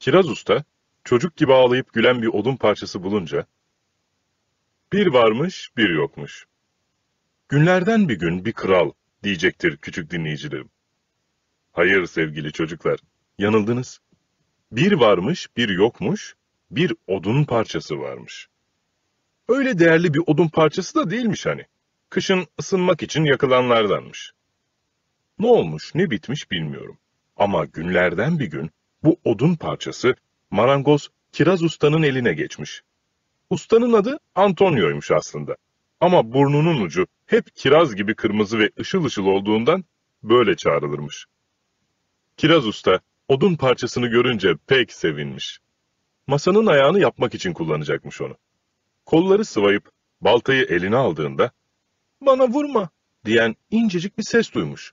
1. Kiraz Usta, çocuk gibi ağlayıp gülen bir odun parçası bulunca, bir varmış, bir yokmuş. Günlerden bir gün bir kral diyecektir küçük dinleyicilerim. Hayır sevgili çocuklar, yanıldınız. Bir varmış, bir yokmuş, bir odun parçası varmış. Öyle değerli bir odun parçası da değilmiş hani. Kışın ısınmak için yakılanlardanmış. Ne olmuş, ne bitmiş bilmiyorum. Ama günlerden bir gün bu odun parçası marangoz Kiraz Usta'nın eline geçmiş. Ustanın adı Antonio'ymuş aslında. Ama burnunun ucu hep kiraz gibi kırmızı ve ışıl ışıl olduğundan böyle çağrılırmış. Kiraz Usta odun parçasını görünce pek sevinmiş. Masanın ayağını yapmak için kullanacakmış onu. Kolları sıvayıp baltayı eline aldığında "Bana vurma." diyen incecik bir ses duymuş.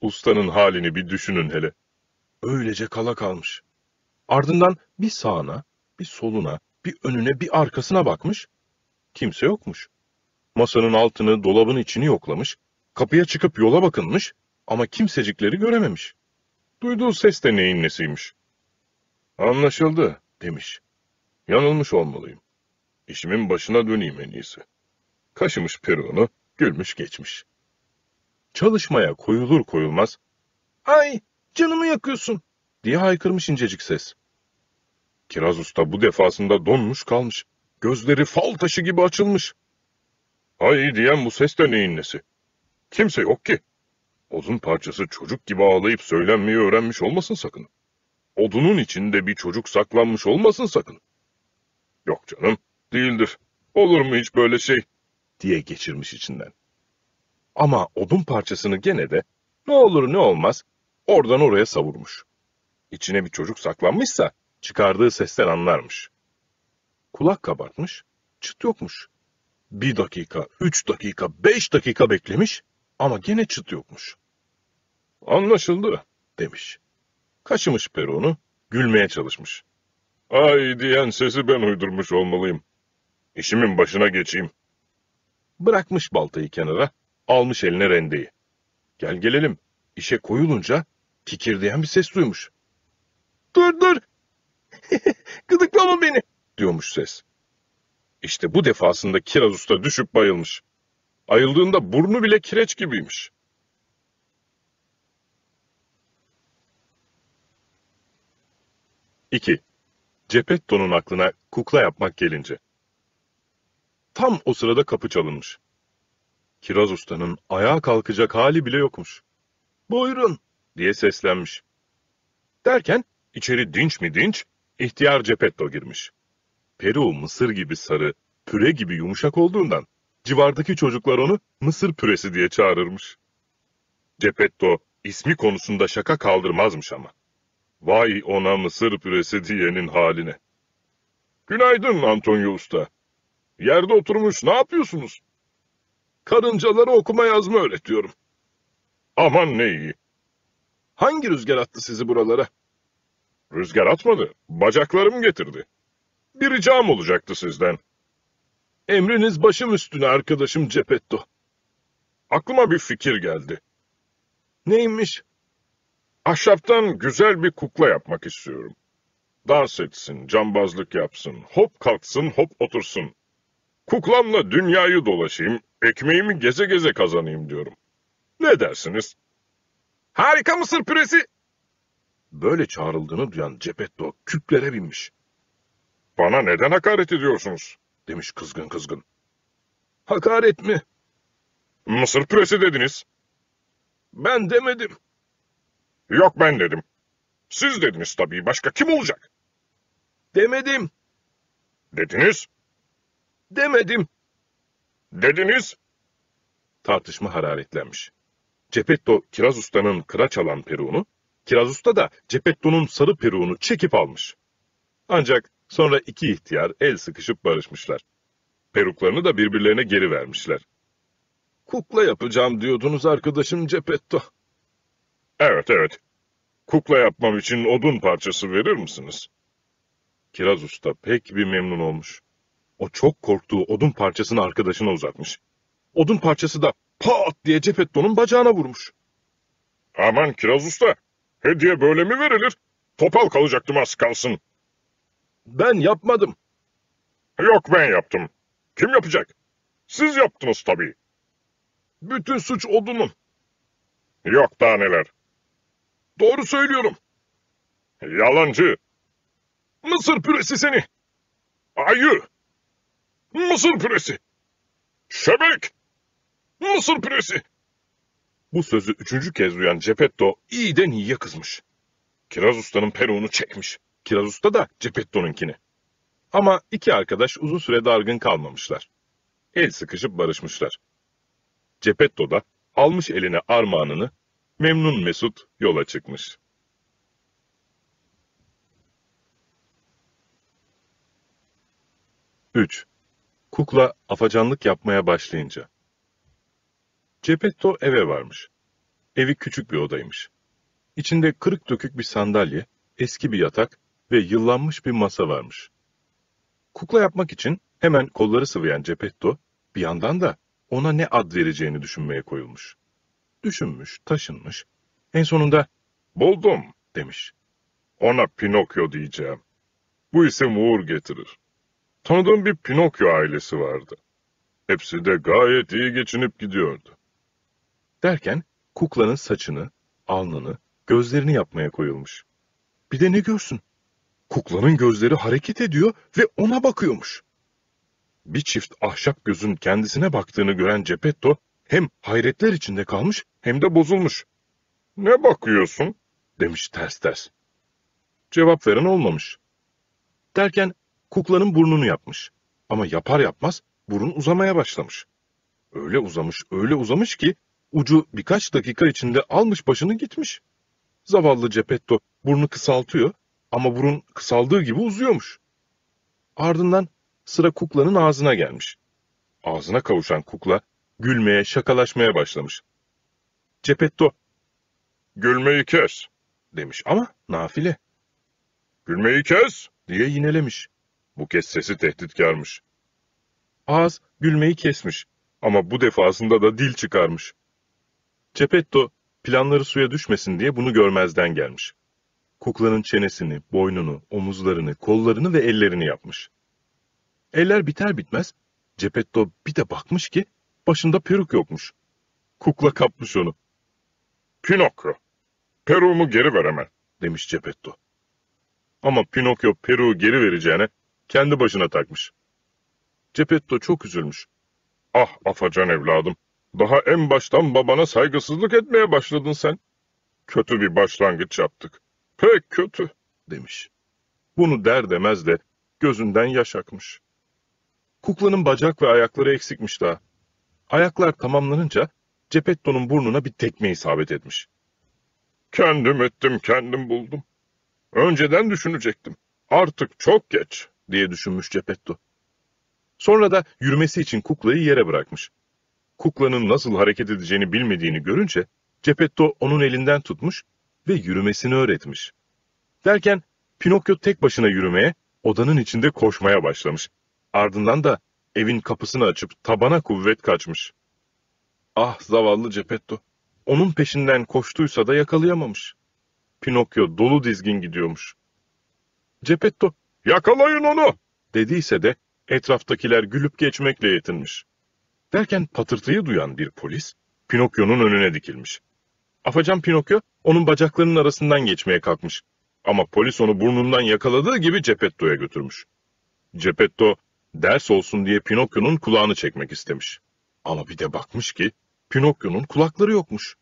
Ustanın halini bir düşünün hele. Öylece kala kalmış. Ardından bir sağına, bir soluna, bir önüne, bir arkasına bakmış. Kimse yokmuş. Masanın altını, dolabın içini yoklamış. Kapıya çıkıp yola bakınmış ama kimsecikleri görememiş. Duyduğu ses de neyin nesiymiş. Anlaşıldı, demiş. Yanılmış olmalıyım. İşimin başına döneyim en iyisi. Kaşımış peruğunu, gülmüş geçmiş. Çalışmaya koyulur koyulmaz, ''Ay, canımı yakıyorsun!'' diye haykırmış incecik ses. Kiraz Usta bu defasında donmuş kalmış. Gözleri fal taşı gibi açılmış. Ay diyen bu ses de neyin nesi? Kimse yok ki. Odun parçası çocuk gibi ağlayıp söylenmeyi öğrenmiş olmasın sakın. Odunun içinde bir çocuk saklanmış olmasın sakın. Yok canım, değildir. Olur mu hiç böyle şey? diye geçirmiş içinden. Ama odun parçasını gene de ne olur ne olmaz oradan oraya savurmuş. İçine bir çocuk saklanmışsa çıkardığı sesten anlarmış. Kulak kabartmış, çıt yokmuş. Bir dakika, üç dakika, beş dakika beklemiş ama gene çıt yokmuş. Anlaşıldı, demiş. Kaşımış peruğunu, gülmeye çalışmış. Ay diyen sesi ben uydurmuş olmalıyım. İşimin başına geçeyim. Bırakmış baltayı kenara, almış eline rendeyi. Gel gelelim, işe koyulunca kikirdeyen bir ses duymuş. Dur dur, gıdıklama beni, diyormuş ses. İşte bu defasında kiraz usta düşüp bayılmış. Ayıldığında burnu bile kireç gibiymiş. İki. Cepetto'nun aklına kukla yapmak gelince. Tam o sırada kapı çalınmış. Kiraz ustanın ayağa kalkacak hali bile yokmuş. Buyurun diye seslenmiş. Derken içeri dinç mi dinç ihtiyar Cepetto girmiş. Peru mısır gibi sarı, püre gibi yumuşak olduğundan civardaki çocuklar onu mısır püresi diye çağırırmış. Cepetto ismi konusunda şaka kaldırmazmış ama. Vay ona mısır püresi diyenin haline. Günaydın Antonio Usta. Yerde oturmuş ne yapıyorsunuz? Karıncalara okuma yazma öğretiyorum. Aman ne iyi. Hangi rüzgar attı sizi buralara? Rüzgar atmadı, bacaklarım getirdi. Bir ricam olacaktı sizden. Emriniz başım üstüne arkadaşım Cepetto. Aklıma bir fikir geldi. Neymiş? Ahşaptan güzel bir kukla yapmak istiyorum. Dans etsin, cambazlık yapsın, hop kalksın, hop otursun. Kuklamla dünyayı dolaşayım, ekmeğimi geze geze kazanayım diyorum. Ne dersiniz? Harika mısır püresi! Böyle çağrıldığını duyan Cepetto küplere binmiş. Bana neden hakaret ediyorsunuz? demiş kızgın kızgın. Hakaret mi? Mısır püresi dediniz. Ben demedim. Yok ben dedim. Siz dediniz tabii. Başka kim olacak? Demedim. Dediniz. Demedim. Dediniz. Tartışma hararetlenmiş. Cepetto Kiraz Usta'nın kıraç alan peruğunu, Kiraz Usta da Cepetto'nun sarı peruğunu çekip almış. Ancak sonra iki ihtiyar el sıkışıp barışmışlar. Peruklarını da birbirlerine geri vermişler. Kukla yapacağım diyordunuz arkadaşım Cepetto. Evet evet. Kukla yapmam için odun parçası verir misiniz? Kiraz Usta pek bir memnun olmuş. O çok korktuğu odun parçasını arkadaşına uzatmış. Odun parçası da pat diye Cepetto'nun bacağına vurmuş. Aman Kiraz Usta, hediye böyle mi verilir? Topal kalacaktım az kalsın. Ben yapmadım. Yok ben yaptım. Kim yapacak? Siz yaptınız tabii. Bütün suç odunun. Yok daha neler. Doğru söylüyorum. Yalancı. Mısır püresi seni. Ayı. Mısır püresi. Şebek. Mısır püresi. Bu sözü üçüncü kez duyan Cepetto iyiden iyiye kızmış. Kiraz Usta'nın peruğunu çekmiş. Kiraz Usta da Cepetto'nunkini. Ama iki arkadaş uzun süre dargın kalmamışlar. El sıkışıp barışmışlar. Cepetto da almış eline armağanını, memnun mesut yola çıkmış. Üç. Kukla afacanlık yapmaya başlayınca. Cepetto eve varmış. Evi küçük bir odaymış. İçinde kırık dökük bir sandalye, eski bir yatak ve yıllanmış bir masa varmış. Kukla yapmak için hemen kolları sıvayan Cepetto, bir yandan da ona ne ad vereceğini düşünmeye koyulmuş. Düşünmüş, taşınmış. En sonunda Buldum. demiş. Ona Pinokyo diyeceğim. Bu isim uğur getirir. Tanıdığım bir Pinokyo ailesi vardı. Hepsi de gayet iyi geçinip gidiyordu. Derken kuklanın saçını, alnını, gözlerini yapmaya koyulmuş. Bir de ne görsün? Kuklanın gözleri hareket ediyor ve ona bakıyormuş. Bir çift ahşap gözün kendisine baktığını gören Cepetto hem hayretler içinde kalmış hem de bozulmuş. Ne bakıyorsun? Demiş ters ters. Cevap veren olmamış. Derken kuklanın burnunu yapmış. Ama yapar yapmaz burun uzamaya başlamış. Öyle uzamış, öyle uzamış ki ucu birkaç dakika içinde almış başını gitmiş. Zavallı Cepetto burnu kısaltıyor ama burun kısaldığı gibi uzuyormuş. Ardından sıra kuklanın ağzına gelmiş. Ağzına kavuşan kukla gülmeye, şakalaşmaya başlamış. Cepetto Gülmeyi kes. demiş ama nafile Gülmeyi kes. diye yinelemiş. Bu kez sesi tehditkarmış. Ağız gülmeyi kesmiş ama bu defasında da dil çıkarmış. Cepetto planları suya düşmesin diye bunu görmezden gelmiş. Kuklanın çenesini, boynunu, omuzlarını, kollarını ve ellerini yapmış. Eller biter bitmez Cepetto bir de bakmış ki başında peruk yokmuş. Kukla kapmış onu Pinokyo. Peruğumu geri ver hemen. demiş Cepetto. Ama Pinokyo peruğu geri vereceğine kendi başına takmış. Cepetto çok üzülmüş. Ah afacan evladım. Daha en baştan babana saygısızlık etmeye başladın sen. Kötü bir başlangıç yaptık. Pek kötü. demiş. Bunu der demez de gözünden yaş akmış. Kuklanın bacak ve ayakları eksikmiş daha. Ayaklar tamamlanınca Cepetto'nun burnuna bir tekme isabet etmiş. Kendim ettim, kendim buldum. Önceden düşünecektim. Artık çok geç. diye düşünmüş Cepetto. Sonra da yürümesi için kuklayı yere bırakmış. Kuklanın nasıl hareket edeceğini bilmediğini görünce Cepetto onun elinden tutmuş ve yürümesini öğretmiş. Derken Pinokyo tek başına yürümeye, odanın içinde koşmaya başlamış. Ardından da evin kapısını açıp tabana kuvvet kaçmış. Ah zavallı Cepetto. Onun peşinden koştuysa da yakalayamamış. Pinokyo dolu dizgin gidiyormuş. Cepetto Yakalayın onu. dediyse de etraftakiler gülüp geçmekle yetinmiş. Derken patırtıyı duyan bir polis Pinokyo'nun önüne dikilmiş. Afacan Pinokyo onun bacaklarının arasından geçmeye kalkmış. Ama polis onu burnundan yakaladığı gibi Cepetto'ya götürmüş. Cepetto ders olsun diye Pinokyo'nun kulağını çekmek istemiş. Ama bir de bakmış ki Pinokyo'nun kulakları yokmuş.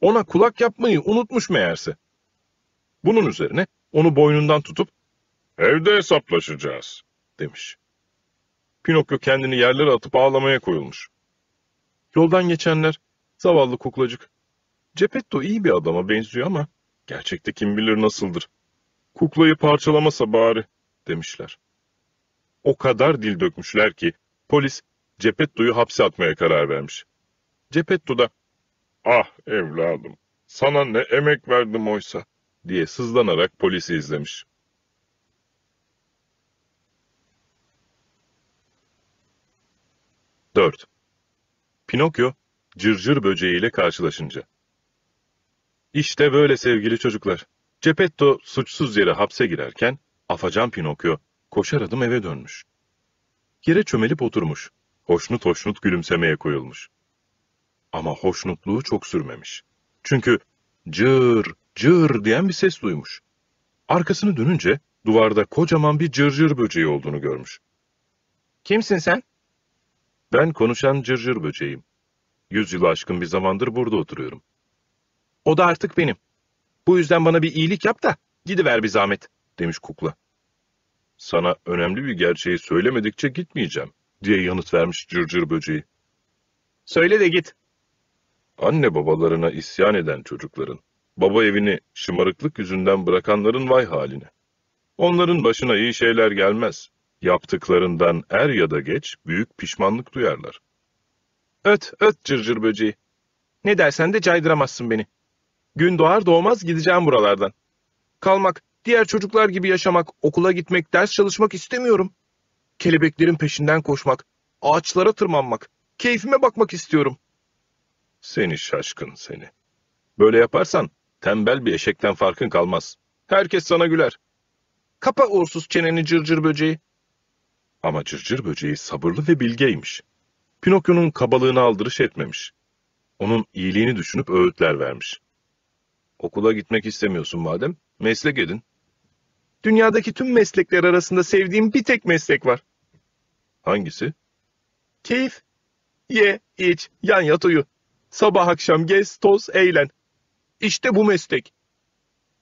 Ona kulak yapmayı unutmuş meğerse. Bunun üzerine onu boynundan tutup Evde hesaplaşacağız. demiş. Pinokyo kendini yerlere atıp ağlamaya koyulmuş. Yoldan geçenler, zavallı kuklacık. Cepetto iyi bir adama benziyor ama gerçekte kim bilir nasıldır. Kuklayı parçalamasa bari demişler. O kadar dil dökmüşler ki polis Cepetto'yu hapse atmaya karar vermiş. Cepetto da Ah evladım. Sana ne emek verdim oysa. diye sızlanarak polisi izlemiş. Dört. Pinokyo, cırcır böceğiyle karşılaşınca. İşte böyle sevgili çocuklar. Geppetto suçsuz yere hapse girerken afacan Pinokyo koşar adım eve dönmüş. Yere çömelip oturmuş. Hoşnut hoşnut gülümsemeye koyulmuş. Ama hoşnutluğu çok sürmemiş. Çünkü cır cır diyen bir ses duymuş. Arkasını dönünce duvarda kocaman bir cırcır böceği olduğunu görmüş. Kimsin sen? Ben konuşan cırcır böceğim. Yüz yılı aşkın bir zamandır burada oturuyorum. O da artık benim. Bu yüzden bana bir iyilik yap da gidiver bir zahmet, demiş kukla. Sana önemli bir gerçeği söylemedikçe gitmeyeceğim, diye yanıt vermiş cırcır böceği. Söyle de git. Anne babalarına isyan eden çocukların, baba evini şımarıklık yüzünden bırakanların vay haline. Onların başına iyi şeyler gelmez. Yaptıklarından er ya da geç büyük pişmanlık duyarlar. Öt, öt cırcır böceği. Ne dersen de caydıramazsın beni. Gün doğar doğmaz gideceğim buralardan. Kalmak, diğer çocuklar gibi yaşamak, okula gitmek, ders çalışmak istemiyorum. Kelebeklerin peşinden koşmak, ağaçlara tırmanmak, keyfime bakmak istiyorum. Seni şaşkın seni. Böyle yaparsan tembel bir eşekten farkın kalmaz. Herkes sana güler. Kapa uğursuz çeneni cırcır böceği. Ama cırcır böceği sabırlı ve bilgeymiş. Pinokyo'nun kabalığına aldırış etmemiş. Onun iyiliğini düşünüp öğütler vermiş. Okula gitmek istemiyorsun madem, meslek edin. Dünyadaki tüm meslekler arasında sevdiğim bir tek meslek var. Hangisi? Keyif. Ye, iç, yan yat uyu. Sabah akşam gez, toz, eğlen. İşte bu meslek.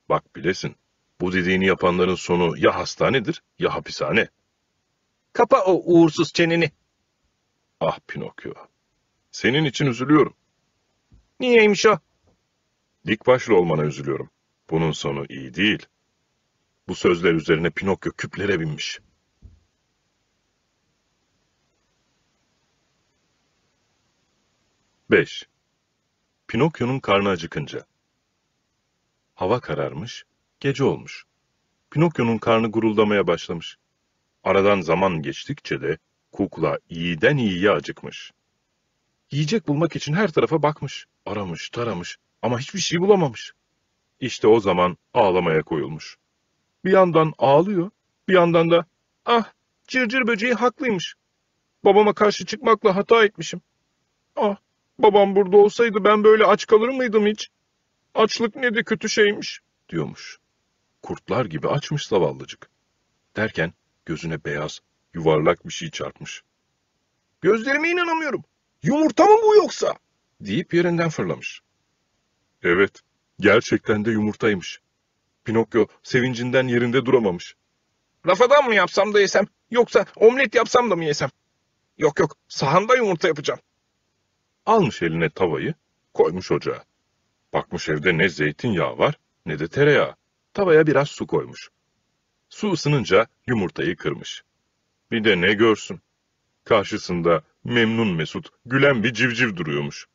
Bak bilesin, bu dediğini yapanların sonu ya hastanedir ya hapishane. Kapa o uğursuz çeneni. Ah Pinokyo, senin için üzülüyorum. Niyeymiş o? Dik başlı olmana üzülüyorum. Bunun sonu iyi değil. Bu sözler üzerine Pinokyo küplere binmiş. Beş. Pinokyo'nun karnı acıkınca. Hava kararmış, gece olmuş. Pinokyo'nun karnı guruldamaya başlamış. Aradan zaman geçtikçe de kukla iyiden iyiye acıkmış. Yiyecek bulmak için her tarafa bakmış, aramış, taramış ama hiçbir şey bulamamış. İşte o zaman ağlamaya koyulmuş. Bir yandan ağlıyor, bir yandan da ah cırcır böceği haklıymış. Babama karşı çıkmakla hata etmişim. Ah babam burada olsaydı ben böyle aç kalır mıydım hiç? Açlık ne de kötü şeymiş diyormuş. Kurtlar gibi açmış zavallıcık. Derken gözüne beyaz, yuvarlak bir şey çarpmış. Gözlerime inanamıyorum. Yumurta mı bu yoksa? deyip yerinden fırlamış. Evet, gerçekten de yumurtaymış. Pinokyo sevincinden yerinde duramamış. Rafadan mı yapsam da yesem, yoksa omlet yapsam da mı yesem? Yok yok, sahanda yumurta yapacağım. Almış eline tavayı, koymuş ocağa. Bakmış evde ne zeytinyağı var, ne de tereyağı. Tavaya biraz su koymuş. Su ısınınca yumurtayı kırmış. Bir de ne görsün. Karşısında memnun mesut, gülen bir civciv duruyormuş.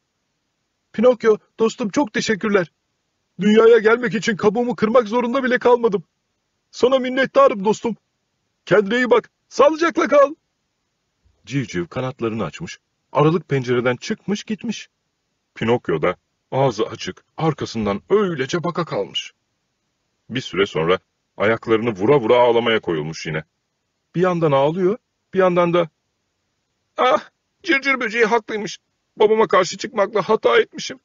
Pinokyo, dostum çok teşekkürler. Dünyaya gelmek için kabuğumu kırmak zorunda bile kalmadım. Sana minnettarım dostum. Kendine iyi bak, sağlıcakla kal. Civciv kanatlarını açmış, aralık pencereden çıkmış gitmiş. Pinokyo da ağzı açık, arkasından öylece baka kalmış. Bir süre sonra ayaklarını vura vura ağlamaya koyulmuş yine. Bir yandan ağlıyor, bir yandan da Ah, cırcır böceği haklıymış. Babama karşı çıkmakla hata etmişim.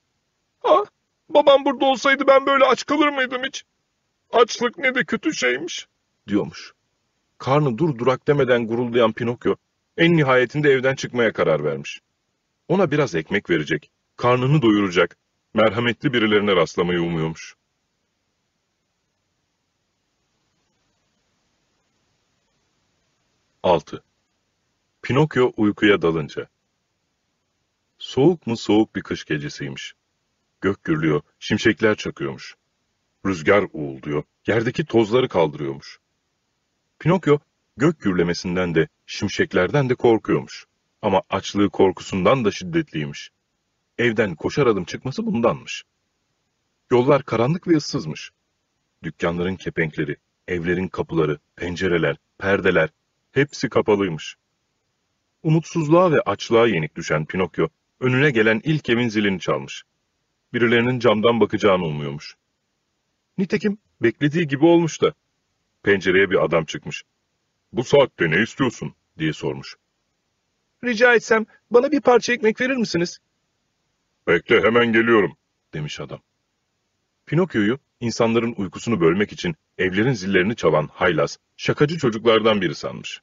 Ah, babam burada olsaydı ben böyle aç kalır mıydım hiç? Açlık ne de kötü şeymiş, diyormuş. Karnı dur durak demeden guruldayan Pinokyo, en nihayetinde evden çıkmaya karar vermiş. Ona biraz ekmek verecek, karnını doyuracak, merhametli birilerine rastlamayı umuyormuş. Altı. Pinokyo uykuya dalınca. Soğuk mu soğuk bir kış gecesiymiş. Gök gürlüyor, şimşekler çakıyormuş. Rüzgar uğulduyor, yerdeki tozları kaldırıyormuş. Pinokyo gök gürlemesinden de, şimşeklerden de korkuyormuş. Ama açlığı korkusundan da şiddetliymiş. Evden koşar adım çıkması bundanmış. Yollar karanlık ve ıssızmış. Dükkanların kepenkleri, evlerin kapıları, pencereler, perdeler hepsi kapalıymış. Umutsuzluğa ve açlığa yenik düşen Pinokyo, önüne gelen ilk evin zilini çalmış. Birilerinin camdan bakacağını umuyormuş. Nitekim beklediği gibi olmuş da. Pencereye bir adam çıkmış. Bu saatte ne istiyorsun? diye sormuş. Rica etsem bana bir parça ekmek verir misiniz? Bekle hemen geliyorum. demiş adam. Pinokyo'yu insanların uykusunu bölmek için evlerin zillerini çalan haylaz, şakacı çocuklardan biri sanmış.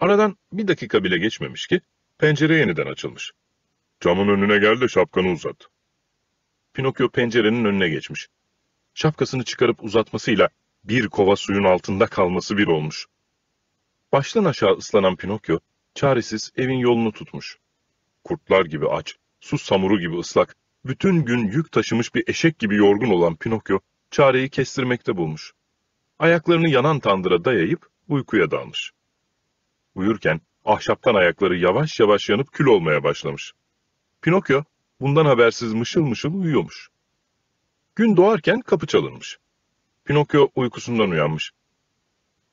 Aradan bir dakika bile geçmemiş ki pencere yeniden açılmış. Camın önüne gel de şapkanı uzat. Pinokyo pencerenin önüne geçmiş. Şapkasını çıkarıp uzatmasıyla bir kova suyun altında kalması bir olmuş. Baştan aşağı ıslanan Pinokyo, çaresiz evin yolunu tutmuş. Kurtlar gibi aç, su samuru gibi ıslak, bütün gün yük taşımış bir eşek gibi yorgun olan Pinokyo, çareyi kestirmekte bulmuş. Ayaklarını yanan tandıra dayayıp uykuya dalmış. Uyurken ahşaptan ayakları yavaş yavaş yanıp kül olmaya başlamış. Pinokyo, bundan habersiz mışıl mışıl uyuyormuş. Gün doğarken kapı çalınmış. Pinokyo uykusundan uyanmış.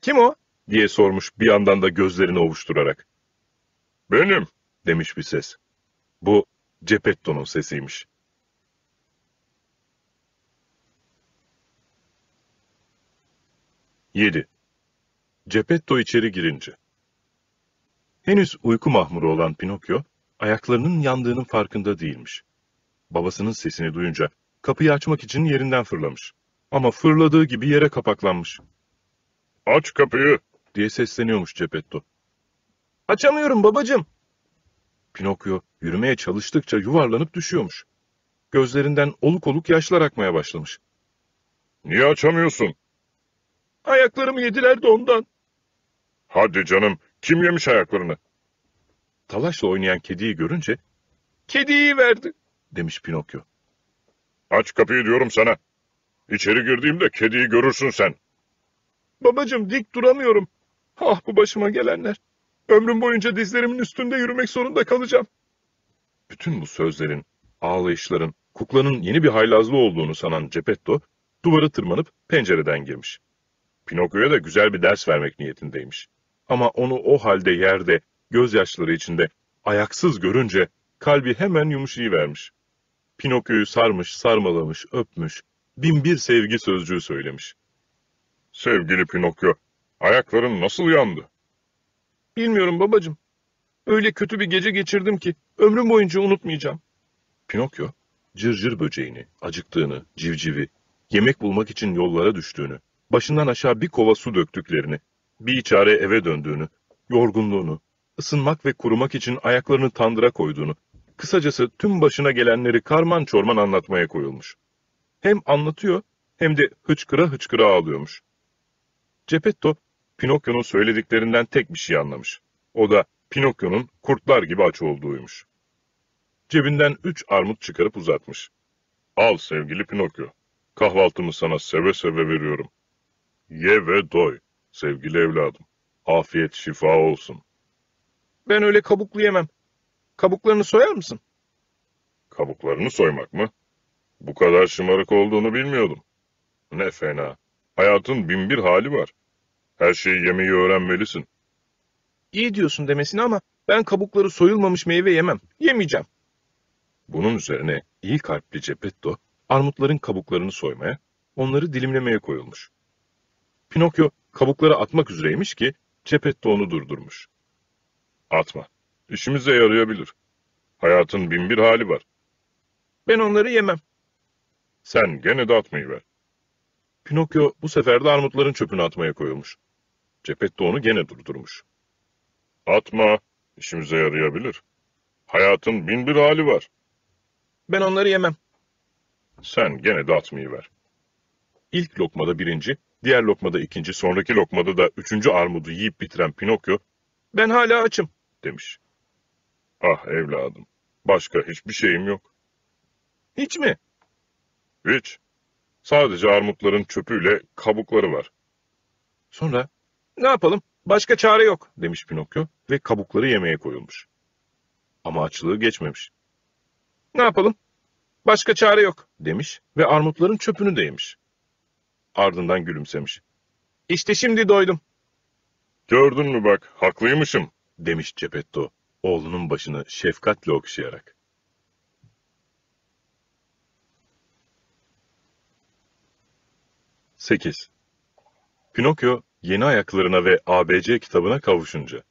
Kim o? diye sormuş bir yandan da gözlerini ovuşturarak. Benim. Demiş bir ses. Bu Cepetto'nun sesiymiş. Yedi. Cepetto içeri girince. Henüz uyku mahmuru olan Pinokyo, ayaklarının yandığının farkında değilmiş. Babasının sesini duyunca kapıyı açmak için yerinden fırlamış. Ama fırladığı gibi yere kapaklanmış Aç kapıyı. diye sesleniyormuş Cepetto. Açamıyorum babacığım. Pinokyo yürümeye çalıştıkça yuvarlanıp düşüyormuş. Gözlerinden oluk oluk yaşlar akmaya başlamış. Niye açamıyorsun? Ayaklarımı yediler de ondan. Hadi canım. Kim yemiş ayaklarını? Talaşla oynayan kediyi görünce Kediyi verdi. demiş Pinokyo. Aç kapıyı diyorum sana. İçeri girdiğimde kediyi görürsün sen. Babacığım dik duramıyorum. Ah bu başıma gelenler. Ömrüm boyunca dizlerimin üstünde yürümek zorunda kalacağım. Bütün bu sözlerin, ağlayışların, kuklanın yeni bir haylazlı olduğunu sanan Cepetto, duvara tırmanıp pencereden girmiş. Pinokyo'ya da güzel bir ders vermek niyetindeymiş. Ama onu o halde yerde, gözyaşları içinde, ayaksız görünce kalbi hemen yumuşayıvermiş. Pinokyo'yu sarmış, sarmalamış, öpmüş, bin bir sevgi sözcüğü söylemiş. Sevgili Pinokyo, ayakların nasıl yandı? Bilmiyorum babacığım. Öyle kötü bir gece geçirdim ki ömrüm boyunca unutmayacağım. Pinokyo, cırcır böceğini, acıktığını, civcivi, yemek bulmak için yollara düştüğünü, başından aşağı bir kova su döktüklerini, bir çare eve döndüğünü, yorgunluğunu, ısınmak ve kurumak için ayaklarını tandıra koyduğunu, kısacası tüm başına gelenleri karman çorman anlatmaya koyulmuş. Hem anlatıyor hem de hıçkıra hıçkıra ağlıyormuş. Cepetto, Pinokyo'nun söylediklerinden tek bir şey anlamış. O da Pinokyo'nun kurtlar gibi aç olduğuymuş. Cebinden üç armut çıkarıp uzatmış. Al sevgili Pinokyo. Kahvaltımı sana seve seve veriyorum. Ye ve doy sevgili evladım. Afiyet şifa olsun. Ben öyle kabuklu yemem. Kabuklarını soyar mısın? Kabuklarını soymak mı? Bu kadar şımarık olduğunu bilmiyordum. Ne fena. Hayatın bin bir hali var. Her şeyi yemeyi öğrenmelisin. İyi diyorsun demesine ama ben kabukları soyulmamış meyve yemem. Yemeyeceğim. Bunun üzerine iyi kalpli Cepetto, armutların kabuklarını soymaya, onları dilimlemeye koyulmuş. Pinokyo kabukları atmak üzereymiş ki Cepetto onu durdurmuş. Atma. İşimize yarayabilir. Hayatın bin bir hali var. Ben onları yemem. Sen gene de atmayı ver. Pinokyo bu sefer de armutların çöpünü atmaya koyulmuş. Cepetto onu gene durdurmuş. Atma. İşimize yarayabilir. Hayatın bin bir hali var. Ben onları yemem. Sen gene de atmayı ver. İlk lokmada birinci, diğer lokmada ikinci, sonraki lokmada da üçüncü armudu yiyip bitiren Pinokyo Ben hala açım. demiş. Ah evladım. Başka hiçbir şeyim yok. Hiç mi? Hiç. Sadece armutların çöpüyle kabukları var. Sonra Ne yapalım? Başka çare yok. demiş Pinokyo ve kabukları yemeye koyulmuş. Ama açlığı geçmemiş. Ne yapalım? Başka çare yok. demiş ve armutların çöpünü de yemiş. Ardından gülümsemiş. İşte şimdi doydum. Gördün mü bak, haklıymışım. demiş Cepetto, oğlunun başını şefkatle okşayarak. 8. Pinokyo yeni ayaklarına ve ABC kitabına kavuşunca.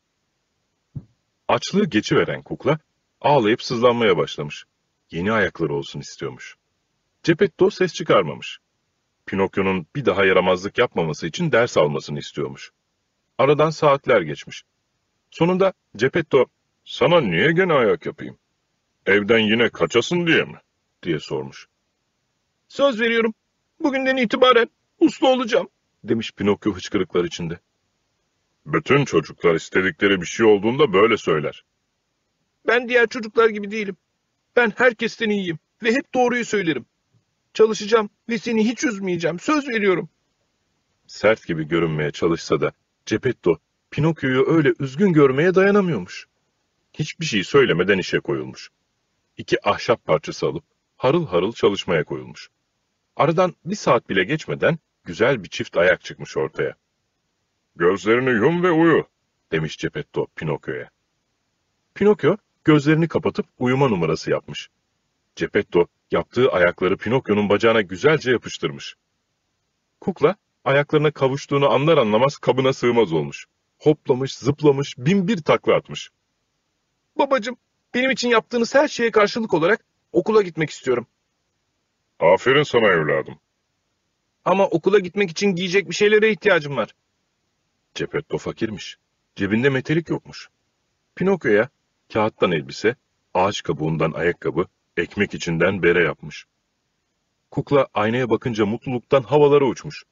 Açlığı geçiveren kukla ağlayıp sızlanmaya başlamış. Yeni ayakları olsun istiyormuş. Geppetto ses çıkarmamış. Pinokyo'nun bir daha yaramazlık yapmaması için ders almasını istiyormuş. Aradan saatler geçmiş. Sonunda Geppetto Sana niye gene ayak yapayım? Evden yine kaçasın diye mi? diye sormuş. Söz veriyorum. Bugünden itibaren uslu olacağım. Demiş Pinokyo hıçkırıklar içinde. Bütün çocuklar istedikleri bir şey olduğunda böyle söyler. Ben diğer çocuklar gibi değilim. Ben herkesten iyiyim ve hep doğruyu söylerim. Çalışacağım ve seni hiç üzmeyeceğim. Söz veriyorum. Sert gibi görünmeye çalışsa da Geppetto Pinokyo'yu öyle üzgün görmeye dayanamıyormuş. Hiçbir şey söylemeden işe koyulmuş. İki ahşap parçası alıp harıl harıl çalışmaya koyulmuş. Aradan bir saat bile geçmeden güzel bir çift ayak çıkmış ortaya. Gözlerini yum ve uyu. demiş Geppetto Pinokyo'ya. Pinokyo gözlerini kapatıp uyuma numarası yapmış. Geppetto yaptığı ayakları Pinokyo'nun bacağına güzelce yapıştırmış. Kukla ayaklarına kavuştuğunu anlar anlamaz kabına sığmaz olmuş. Hoplamış, zıplamış, bin bir takla atmış. Babacım, benim için yaptığınız her şeye karşılık olarak okula gitmek istiyorum. Aferin sana evladım. Ama okula gitmek için giyecek bir şeylere ihtiyacım var. Geppetto fakirmiş. Cebinde metelik yokmuş. Pinokyo'ya kağıttan elbise, ağaç kabuğundan ayakkabı, ekmek içinden bere yapmış. Kukla aynaya bakınca mutluluktan havalara uçmuş.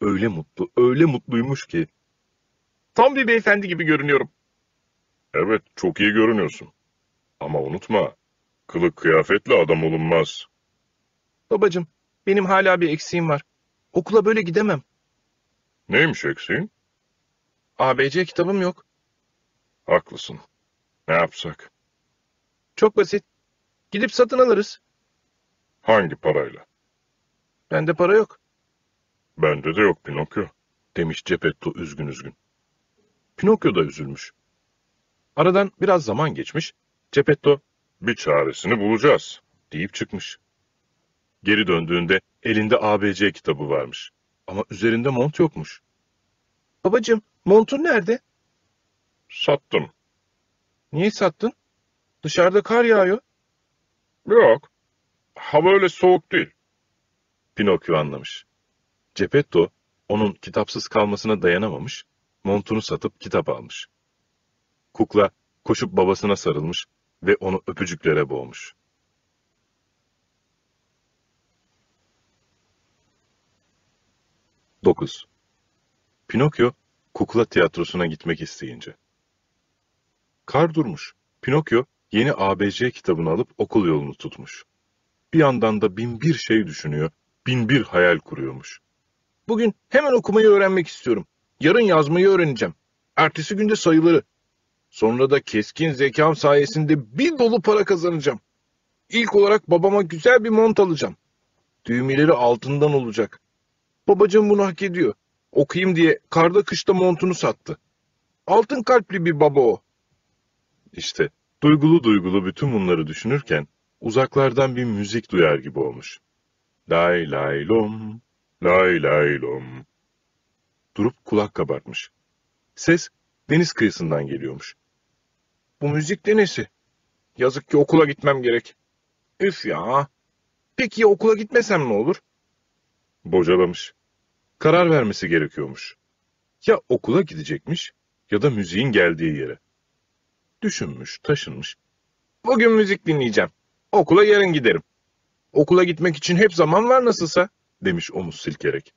Öyle mutlu, öyle mutluymuş ki Tam bir beyefendi gibi görünüyorum. Evet, çok iyi görünüyorsun. Ama unutma, kılık kıyafetle adam olunmaz. Babacım, benim hala bir eksiğim var. Okula böyle gidemem. Neymiş eksiğin? ABC kitabım yok. Haklısın. Ne yapsak? Çok basit. Gidip satın alırız. Hangi parayla? Bende para yok. Bende de yok Pinokyo. demiş Geppetto üzgün üzgün. Pinokyo da üzülmüş. Aradan biraz zaman geçmiş, Geppetto Bir çaresini bulacağız. deyip çıkmış. Geri döndüğünde elinde ABC kitabı varmış. Ama üzerinde mont yokmuş. Babacım, montun nerede? Sattım. Niye sattın? Dışarıda kar yağıyor. Yok. Hava öyle soğuk değil. Pinokyo anlamış. Geppetto onun kitapsız kalmasına dayanamamış, montunu satıp kitap almış. Kukla koşup babasına sarılmış ve onu öpücüklere boğmuş. Dokuz. Pinokyo kukla tiyatrosuna gitmek isteyince. Kar durmuş. Pinokyo yeni ABC kitabını alıp okul yolunu tutmuş. Bir yandan da bin bir şey düşünüyor, bin bir hayal kuruyormuş. Bugün hemen okumayı öğrenmek istiyorum. Yarın yazmayı öğreneceğim. Ertesi günde sayıları. Sonra da keskin zekam sayesinde bir dolu para kazanacağım. İlk olarak babama güzel bir mont alacağım. Düğmeleri altından olacak. Babacığım bunu hak ediyor. Okuyayım diye karda kışta montunu sattı. Altın kalpli bir baba o. İşte duygulu duygulu bütün bunları düşünürken uzaklardan bir müzik duyar gibi olmuş. Lay lay lom, Lay lay lom. durup kulak kabartmış. Ses deniz kıyısından geliyormuş. Bu müzik de? Yazık ki okula gitmem gerek. Üf ya. Peki ya okula gitmesem ne olur? Bocalamış. Karar vermesi gerekiyormuş. Ya okula gidecekmiş ya da müziğin geldiği yere. Düşünmüş, taşınmış. Bugün müzik dinleyeceğim. Okula yarın giderim. Okula gitmek için hep zaman var nasılsa. demiş omuz silkerek.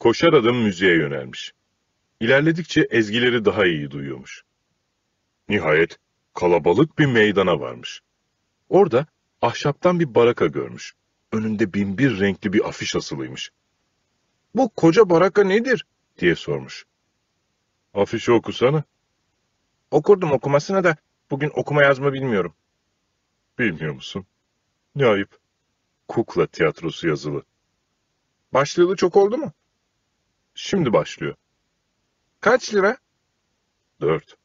Koşar adım müziğe yönelmiş. İlerledikçe ezgileri daha iyi duyuyormuş. Nihayet kalabalık bir meydana varmış. Orada ahşaptan bir baraka görmüş. Önünde binbir renkli bir afiş asılıymış Bu koca baraka nedir? diye sormuş. Afişi okusana. Okurdum okumasına da bugün okuma yazma bilmiyorum. Bilmiyor musun? Ne ayıp. Kukla tiyatrosu yazılı. Başlığı çok oldu mu? Şimdi başlıyor. Kaç lira? Dört.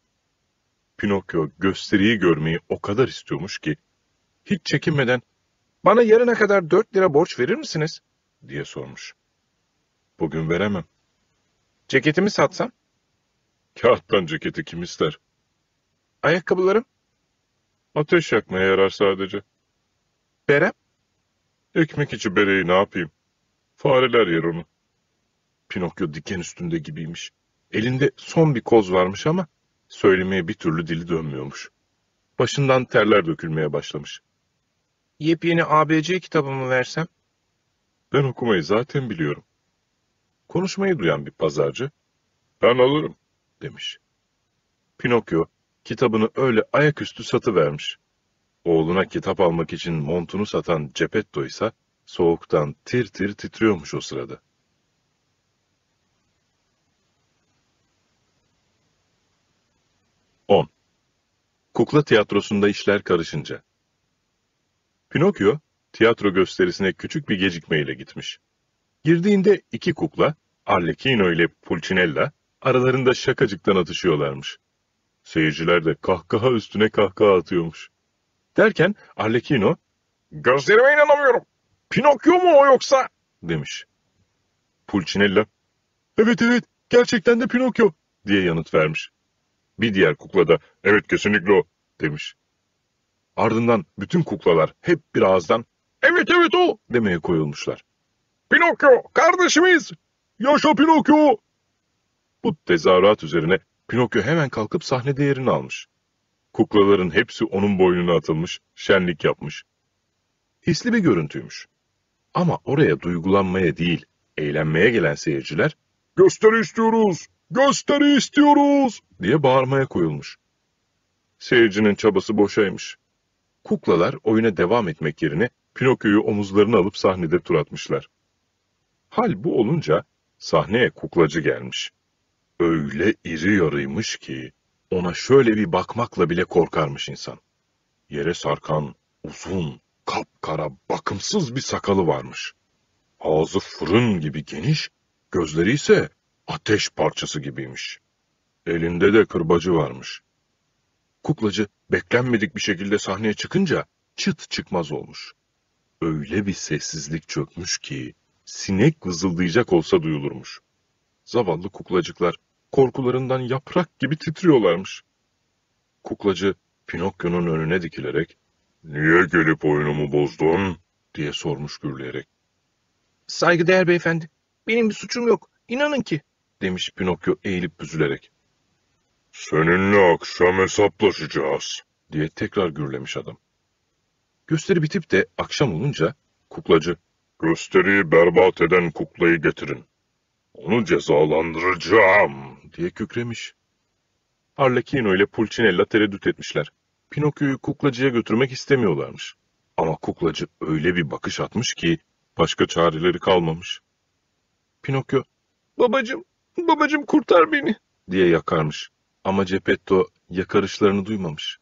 Pinokyo gösteriyi görmeyi o kadar istiyormuş ki hiç çekinmeden Bana yarına kadar 4 lira borç verir misiniz? diye sormuş. Bugün veremem. Ceketimi satsam? Kağıttan ceketi kim ister? Ayakkabılarım? Ateş yakmaya yarar sadece. Berem? Ekmek içi bereyi ne yapayım? Fareler yer onu. Pinokyo diken üstünde gibiymiş. Elinde son bir koz varmış ama söylemeye bir türlü dili dönmüyormuş. Başından terler dökülmeye başlamış. Yepyeni ABC kitabımı versem? Ben okumayı zaten biliyorum. Konuşmayı duyan bir pazarcı Ben alırım. demiş. Pinokyo kitabını öyle ayaküstü satıvermiş. Oğluna kitap almak için montunu satan Cepetto ise soğuktan tir tir titriyormuş o sırada. On. Kukla tiyatrosunda işler karışınca. Pinokyo, tiyatro gösterisine küçük bir gecikmeyle gitmiş. Girdiğinde iki kukla, Arlecchino ile Pulcinella, aralarında şakacıktan atışıyorlarmış. Seyirciler de kahkaha üstüne kahkaha atıyormuş. Derken Arlecchino, ''Gözlerime inanamıyorum! Pinokyo mu o yoksa?'' demiş. Pulcinella, ''Evet evet, gerçekten de Pinokyo!'' diye yanıt vermiş. Bir diğer kukla da, ''Evet kesinlikle o!'' demiş. Ardından bütün kuklalar hep bir ağızdan, ''Evet evet o!'' demeye koyulmuşlar. ''Pinokyo, kardeşimiz! Yaşa Pinokyo!'' Bu tezahürat üzerine Pinokyo hemen kalkıp sahnede yerini almış. Kuklaların hepsi onun boynuna atılmış, şenlik yapmış. Hisli bir görüntüymüş. Ama oraya duygulanmaya değil, eğlenmeye gelen seyirciler, ''Gösteri istiyoruz! Gösteri istiyoruz!'' diye bağırmaya koyulmuş. Seyircinin çabası boşaymış. Kuklalar oyuna devam etmek yerine Pinokyo'yu omuzlarına alıp sahnede tur atmışlar. Hal bu olunca sahneye kuklacı gelmiş. Öyle iri yarıymış ki ona şöyle bir bakmakla bile korkarmış insan. Yere sarkan, uzun, kapkara, bakımsız bir sakalı varmış. Ağzı fırın gibi geniş, gözleri ise ateş parçası gibiymiş. Elinde de kırbacı varmış. Kuklacı beklenmedik bir şekilde sahneye çıkınca çıt çıkmaz olmuş. Öyle bir sessizlik çökmüş ki sinek vızıldayacak olsa duyulurmuş. Zavallı kuklacıklar korkularından yaprak gibi titriyorlarmış. Kuklacı Pinokyo'nun önüne dikilerek Niye gelip oyunumu bozdun? diye sormuş gürleyerek. Saygıdeğer beyefendi, benim bir suçum yok, inanın ki, demiş Pinokyo eğilip büzülerek, Seninle akşam hesaplaşacağız. diye tekrar gürlemiş adam. Gösteri bitip de akşam olunca kuklacı, Gösteriyi berbat eden kuklayı getirin. Onu cezalandıracağım. Diye kükremiş. Arlecchino ile Pulcinella tereddüt etmişler. Pinokyo'yu kuklacıya götürmek istemiyorlarmış. Ama kuklacı öyle bir bakış atmış ki başka çareleri kalmamış. Pinokyo, babacım, babacım kurtar beni diye yakarmış. Ama Geppetto yakarışlarını duymamış.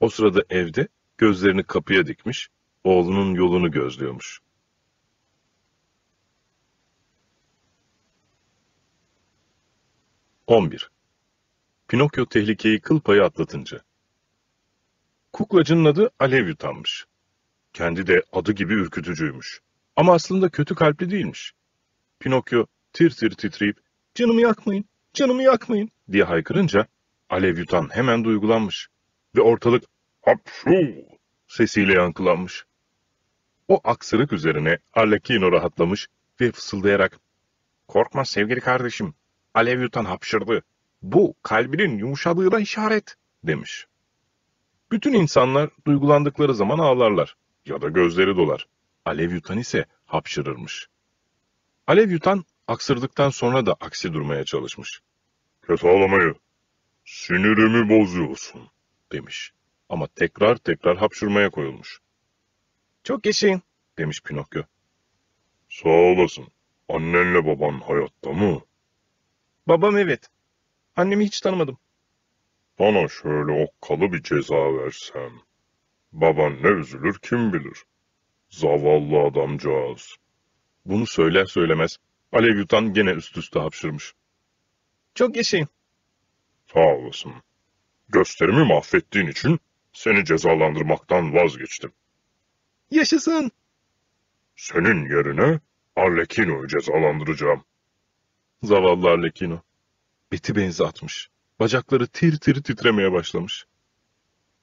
O sırada evde gözlerini kapıya dikmiş, oğlunun yolunu gözlüyormuş. On bir. Pinokyo tehlikeyi kıl payı atlatınca. Kuklacının adı Alev Yutanmış. Kendi de adı gibi ürkütücüymüş. Ama aslında kötü kalpli değilmiş. Pinokyo tir tir titreyip canımı yakmayın, canımı yakmayın diye haykırınca Alev Yutan hemen duygulanmış ve ortalık Hapşu! sesiyle yankılanmış. O aksırık üzerine Arlecchino rahatlamış ve fısıldayarak ''Korkma sevgili kardeşim, Alev Yutan hapşırdı. Bu kalbinin yumuşadığına işaret.'' demiş. Bütün insanlar duygulandıkları zaman ağlarlar ya da gözleri dolar. Alev Yutan ise hapşırırmış. Alev Yutan aksırdıktan sonra da aksi durmaya çalışmış Kes ağlamayı. Sinirimi bozuyorsun. demiş. Ama tekrar tekrar hapşırmaya koyulmuş. Çok yaşayın demiş Pinokyo. Sağ olasın. Annenle baban hayatta mı? Babam evet. Annemi hiç tanımadım. Bana şöyle okkalı bir ceza versem. Baban ne üzülür kim bilir. Zavallı adamcağız. Bunu söyler söylemez Alev Yutan gene üst üste hapşırmış. Çok yaşayın. Sağ olasın. Gösterimi mahvettiğin için seni cezalandırmaktan vazgeçtim. Yaşasın. Senin yerine Arlecchino'yu cezalandıracağım. Zavallı Arlecchino. Beti benzi atmış. Bacakları tir tir titremeye başlamış.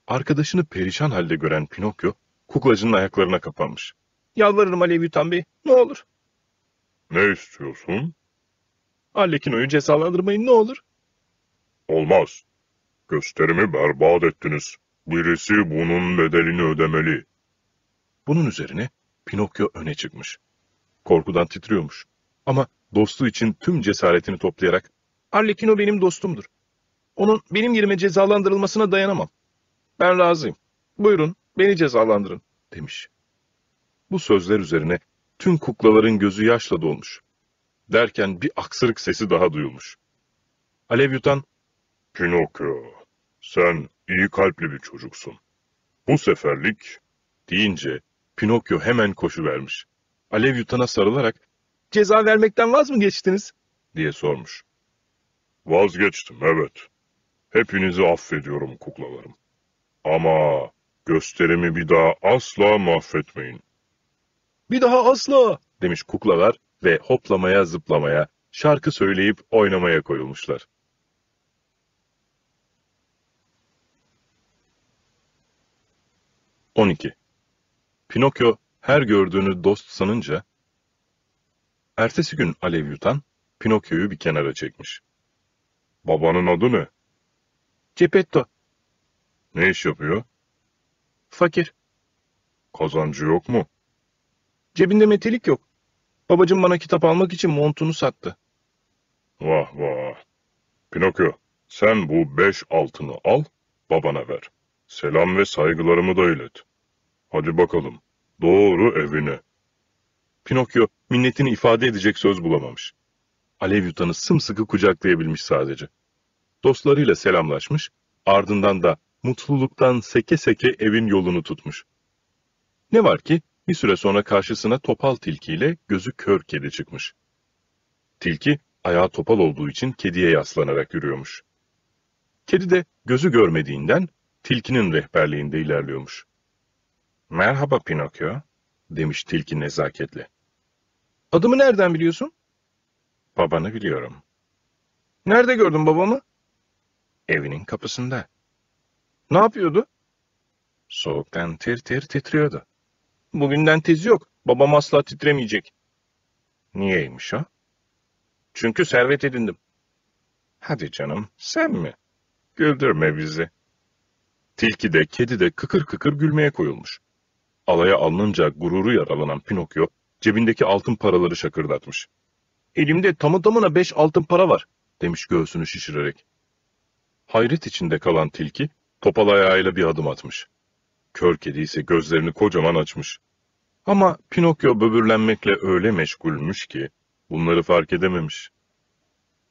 Arkadaşını perişan halde gören Pinokyo, kuklacının ayaklarına kapanmış. Yalvarırım Alev Yutan Bey, ne olur. Ne istiyorsun? Arlecchino'yu cezalandırmayın ne olur. Olmaz. Gösterimi berbat ettiniz. Birisi bunun bedelini ödemeli. Bunun üzerine Pinokyo öne çıkmış. Korkudan titriyormuş. Ama dostu için tüm cesaretini toplayarak Arlecchino benim dostumdur. Onun benim yerime cezalandırılmasına dayanamam. Ben razıyım. Buyurun beni cezalandırın demiş. Bu sözler üzerine tüm kuklaların gözü yaşla dolmuş. Derken bir aksırık sesi daha duyulmuş. Alev yutan Pinokyo, sen iyi kalpli bir çocuksun. Bu seferlik deyince Pinokyo hemen koşuvermiş. Alev yutana sarılarak ceza vermekten vaz mı geçtiniz diye sormuş. vazgeçtim evet. Hepinizi affediyorum kuklalarım. Ama gösterimi bir daha asla mahvetmeyin. Bir daha asla demiş kuklalar ve hoplamaya zıplamaya, şarkı söyleyip oynamaya koyulmuşlar. On iki. Pinokyo her gördüğünü dost sanınca, ertesi gün alev yutan Pinokyo'yu bir kenara çekmiş. Babanın adı ne? Cepetto, Ne iş yapıyor? fakir, Kazancı yok mu? cebinde metelik yok. Babacım bana kitap almak için montunu sattı. Vah vah. Pinokyo, sen bu beş altını al, babana ver. Selam ve saygılarımı da ilet. Hadi bakalım, doğru evine. Pinokyo minnetini ifade edecek söz bulamamış. Alev yutanı sımsıkı kucaklayabilmiş sadece. Dostlarıyla selamlaşmış, ardından da mutluluktan seke seke evin yolunu tutmuş. Ne var ki bir süre sonra karşısına topal tilkiyle gözü kör kedi çıkmış. Tilki ayağı topal olduğu için kediye yaslanarak yürüyormuş. Kedi de gözü görmediğinden tilkinin rehberliğinde ilerliyormuş. Merhaba Pinokyo, demiş tilki nezaketle. Adımı nereden biliyorsun? Babanı biliyorum. Nerede gördün babamı? Evinin kapısında. Ne yapıyordu? Soğuktan tir tir titriyordu. Bugünden tezi yok. Babam asla titremeyecek. Niyeymiş o? Çünkü servet edindim. Hadi canım, sen mi? Güldürme bizi. Tilki de kedi de kıkır kıkır gülmeye koyulmuş. Alaya alınınca gururu yaralanan Pinokyo, cebindeki altın paraları şakırdatmış. Elimde tamı tamına beş altın para var, demiş göğsünü şişirerek. Hayret içinde kalan tilki, topal ayağıyla bir adım atmış. Kör kedi ise gözlerini kocaman açmış. Ama Pinokyo böbürlenmekle öyle meşgulmüş ki, bunları fark edememiş.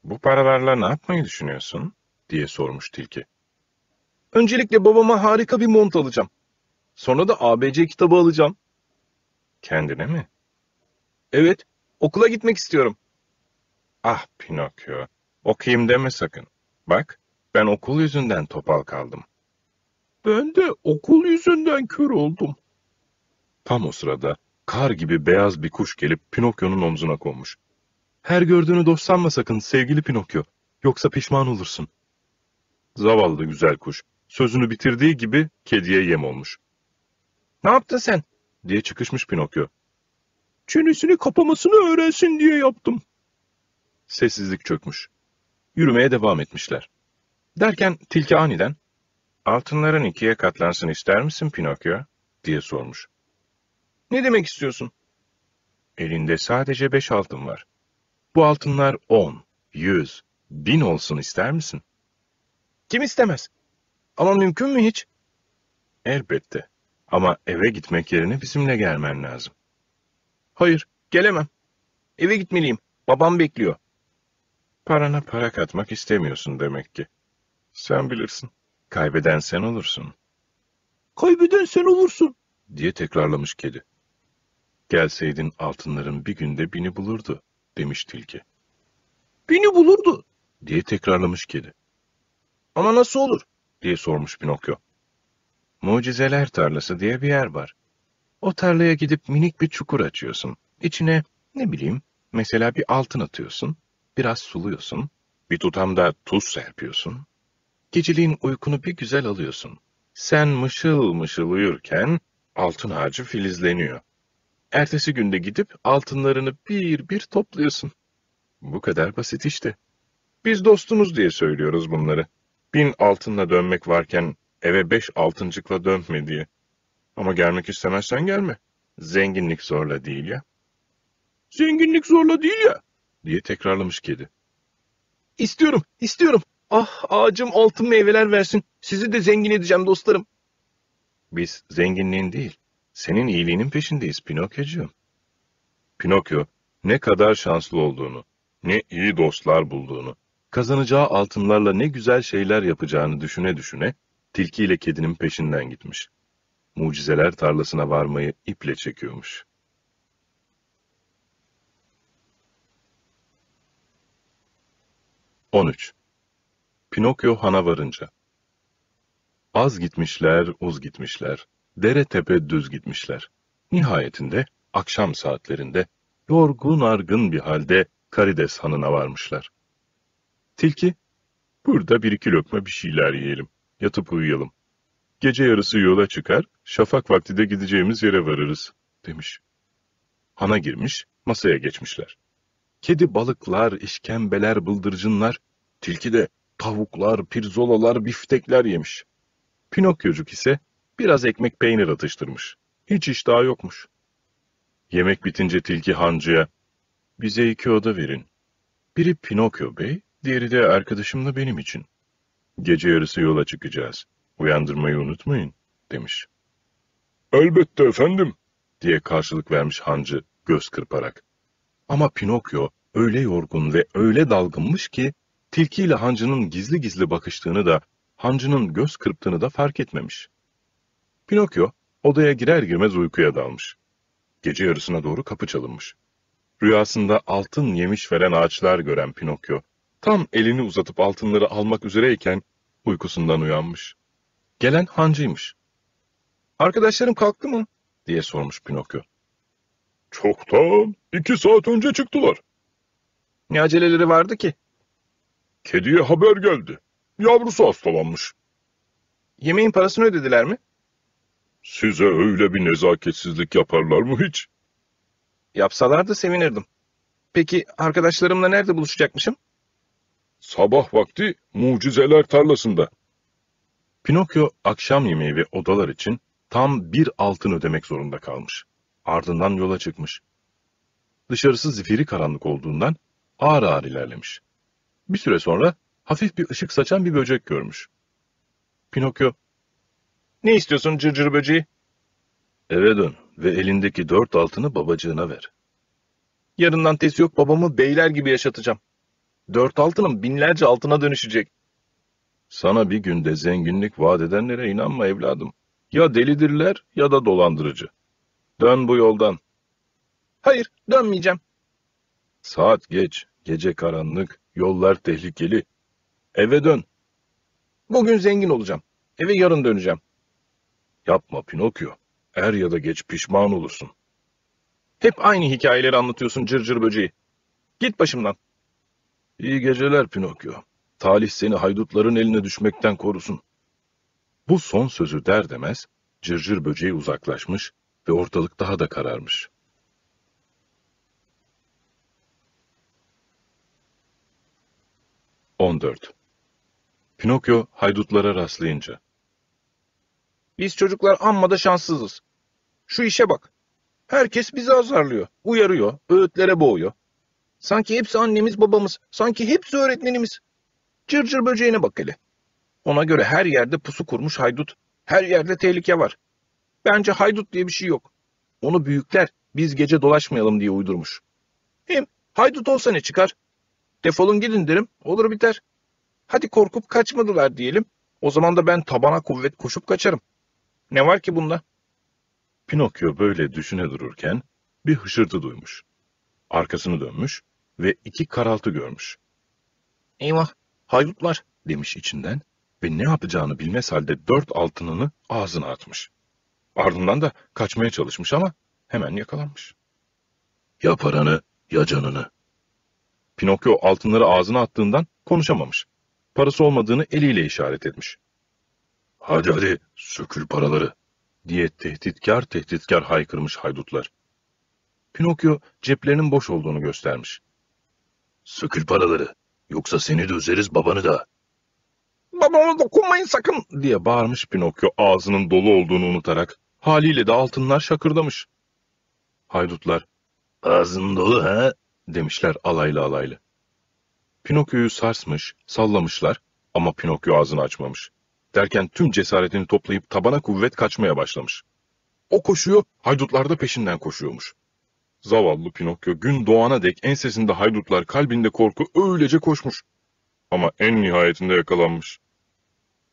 Bu paralarla ne yapmayı düşünüyorsun? diye sormuş tilki. Öncelikle babama harika bir mont alacağım. Sonra da ABC kitabı alacağım. Kendine mi? Evet, okula gitmek istiyorum. Ah Pinokyo, okuyayım deme sakın. Bak, ben okul yüzünden topal kaldım. Ben de okul yüzünden kör oldum. Tam o sırada kar gibi beyaz bir kuş gelip Pinokyo'nun omzuna konmuş. Her gördüğünü dost sanma sakın sevgili Pinokyo, yoksa pişman olursun. Zavallı güzel kuş, sözünü bitirdiği gibi kediye yem olmuş. Ne yaptın sen? diye çıkışmış Pinokyo. Çenesini kapamasını öğrensin diye yaptım. Sessizlik çökmüş. Yürümeye devam etmişler. Derken tilki aniden, altınların ikiye katlansın ister misin Pinokyo? diye sormuş. Ne demek istiyorsun? Elinde sadece beş altın var. Bu altınlar on, yüz, bin olsun ister misin? Kim istemez? Ama mümkün mü hiç? Elbette. Ama eve gitmek yerine bizimle gelmen lazım. Hayır, gelemem. Eve gitmeliyim. Babam bekliyor. Parana para katmak istemiyorsun demek ki. Sen bilirsin. Kaybeden sen olursun. Kaybeden sen olursun, diye tekrarlamış kedi. Gelseydin altınların bir günde bini bulurdu, demiş tilki. Bini bulurdu, diye tekrarlamış kedi. Ama nasıl olur, diye sormuş Pinokyo. Mucizeler tarlası diye bir yer var. O tarlaya gidip minik bir çukur açıyorsun. İçine, ne bileyim, mesela bir altın atıyorsun biraz suluyorsun, bir tutamda tuz serpiyorsun. Geceliğin uykunu bir güzel alıyorsun. Sen mışıl mışıl uyurken altın ağacı filizleniyor. Ertesi günde gidip altınlarını bir bir topluyorsun. Bu kadar basit işte. Biz dostunuz diye söylüyoruz bunları. Bin altınla dönmek varken eve beş altıncıkla dönme diye. Ama gelmek istemezsen gelme. Zenginlik zorla değil ya. Zenginlik zorla değil ya, diye tekrarlamış kedi. İstiyorum, istiyorum. Ah ağacım altın meyveler versin. Sizi de zengin edeceğim dostlarım. Biz zenginliğin değil, senin iyiliğinin peşindeyiz Pinokyocuğum. Pinokyo ne kadar şanslı olduğunu, ne iyi dostlar bulduğunu, kazanacağı altınlarla ne güzel şeyler yapacağını düşüne düşüne tilki ile kedinin peşinden gitmiş. Mucizeler tarlasına varmayı iple çekiyormuş. On üç. Pinokyo hana varınca. Az gitmişler, uz gitmişler. Dere tepe düz gitmişler. Nihayetinde akşam saatlerinde yorgun argın bir halde Karides hanına varmışlar. Tilki, burada bir iki lokma bir şeyler yiyelim, yatıp uyuyalım. Gece yarısı yola çıkar, şafak vakti de gideceğimiz yere varırız, demiş. Hana girmiş, masaya geçmişler. Kedi balıklar, işkembeler, bıldırcınlar, tilki de tavuklar, pirzolalar, biftekler yemiş. Pinokyocuk ise biraz ekmek peynir atıştırmış. Hiç iştahı yokmuş. Yemek bitince tilki hancıya, bize iki oda verin. Biri Pinokyo Bey, diğeri de arkadaşımla benim için. Gece yarısı yola çıkacağız. Uyandırmayı unutmayın, demiş. Elbette efendim. diye karşılık vermiş hancı göz kırparak. Ama Pinokyo öyle yorgun ve öyle dalgınmış ki tilkiyle hancının gizli gizli bakıştığını da hancının göz kırptığını da fark etmemiş. Pinokyo odaya girer girmez uykuya dalmış. Gece yarısına doğru kapı çalınmış. Rüyasında altın yemiş veren ağaçlar gören Pinokyo, tam elini uzatıp altınları almak üzereyken uykusundan uyanmış. Gelen hancıymış. Arkadaşlarım kalktı mı? diye sormuş Pinokyo. Çoktan iki saat önce çıktılar. Ne aceleleri vardı ki? Kediye haber geldi. Yavrusu hastalanmış. Yemeğin parasını ödediler mi? Size öyle bir nezaketsizlik yaparlar mı hiç? Yapsalardı sevinirdim. Peki arkadaşlarımla nerede buluşacakmışım? Sabah vakti mucizeler tarlasında. Pinokyo akşam yemeği ve odalar için tam bir altın ödemek zorunda kalmış. Ardından yola çıkmış. Dışarısı zifiri karanlık olduğundan ağır ağır ilerlemiş. Bir süre sonra hafif bir ışık saçan bir böcek görmüş. Pinokyo, ''Ne istiyorsun cırcır böceği?'' ''Eve dön ve elindeki dört altını babacığına ver.'' ''Yarından tezi yok babamı beyler gibi yaşatacağım. Dört altınım binlerce altına dönüşecek.'' Sana bir günde zenginlik vaat edenlere inanma evladım. Ya delidirler ya da dolandırıcı. Dön bu yoldan. Hayır, dönmeyeceğim. Saat geç, gece karanlık, yollar tehlikeli. Eve dön. Bugün zengin olacağım. Eve yarın döneceğim. Yapma Pinokyo. Er ya da geç pişman olursun. Hep aynı hikayeleri anlatıyorsun cırcır böceği. Git başımdan. İyi geceler Pinokyo. Talih seni haydutların eline düşmekten korusun. Bu son sözü der demez, cırcır böceği uzaklaşmış ve ortalık daha da kararmış. On dört. Pinokyo haydutlara rastlayınca. Biz çocuklar amma da şanssızız. Şu işe bak. Herkes bizi azarlıyor, uyarıyor, öğütlere boğuyor. Sanki hepsi annemiz babamız, sanki hepsi öğretmenimiz. Cırcır böceğine bak hele. Ona göre her yerde pusu kurmuş haydut. Her yerde tehlike var. Bence haydut diye bir şey yok. Onu büyükler biz gece dolaşmayalım diye uydurmuş. Hem haydut olsa ne çıkar? Defolun gidin derim olur biter. Hadi korkup kaçmadılar diyelim. O zaman da ben tabana kuvvet koşup kaçarım. Ne var ki bunda? Pinokyo böyle düşüne dururken bir hışırtı duymuş. Arkasını dönmüş ve iki karaltı görmüş. Eyvah haydutlar demiş içinden ve ne yapacağını bilmez halde dört altınını ağzına atmış. Ardından da kaçmaya çalışmış ama hemen yakalanmış. Ya paranı ya canını. Pinokyo altınları ağzına attığından konuşamamış. Parası olmadığını eliyle işaret etmiş. Hadi hadi sökül paraları diye tehditkar tehditkar haykırmış haydutlar. Pinokyo ceplerinin boş olduğunu göstermiş. Sökül paraları yoksa seni de üzeriz babanı da Babama dokunmayın sakın. diye bağırmış Pinokyo ağzının dolu olduğunu unutarak haliyle de altınlar şakırdamış. Haydutlar ağzın dolu ha demişler alaylı alaylı. Pinokyo'yu sarsmış, sallamışlar ama Pinokyo ağzını açmamış. Derken tüm cesaretini toplayıp tabana kuvvet kaçmaya başlamış. O koşuyor, haydutlar da peşinden koşuyormuş. Zavallı Pinokyo gün doğana dek ensesinde haydutlar kalbinde korku öylece koşmuş. Ama en nihayetinde yakalanmış.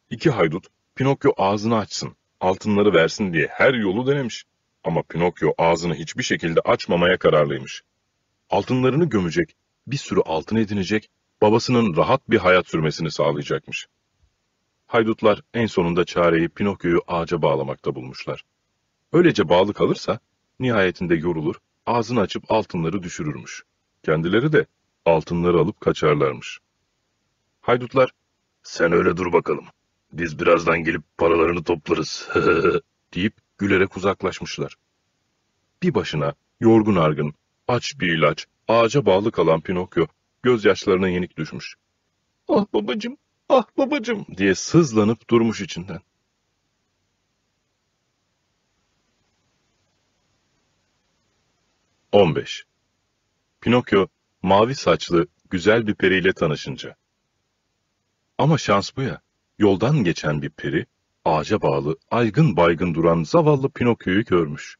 İki haydut Pinokyo ağzını açsın, altınları versin diye her yolu denemiş. Ama Pinokyo ağzını hiçbir şekilde açmamaya kararlıymış. Altınlarını gömecek, bir sürü altın edinecek, babasının rahat bir hayat sürmesini sağlayacakmış. Haydutlar en sonunda çareyi Pinokyo'yu ağaca bağlamakta bulmuşlar. Öylece bağlı kalırsa nihayetinde yorulur, ağzını açıp altınları düşürürmüş. Kendileri de altınları alıp kaçarlarmış. Haydutlar, sen öyle dur bakalım. Biz birazdan gelip paralarını toplarız deyip gülerek uzaklaşmışlar. Bir başına yorgun argın, aç bir ilaç, ağaca bağlı kalan Pinokyo gözyaşlarına yenik düşmüş. Ah babacım, ah babacım diye sızlanıp durmuş içinden. On beş. Pinokyo mavi saçlı güzel bir periyle tanışınca. Ama şans bu ya. Yoldan geçen bir peri, ağaca bağlı, aygın baygın duran zavallı Pinokyo'yu görmüş.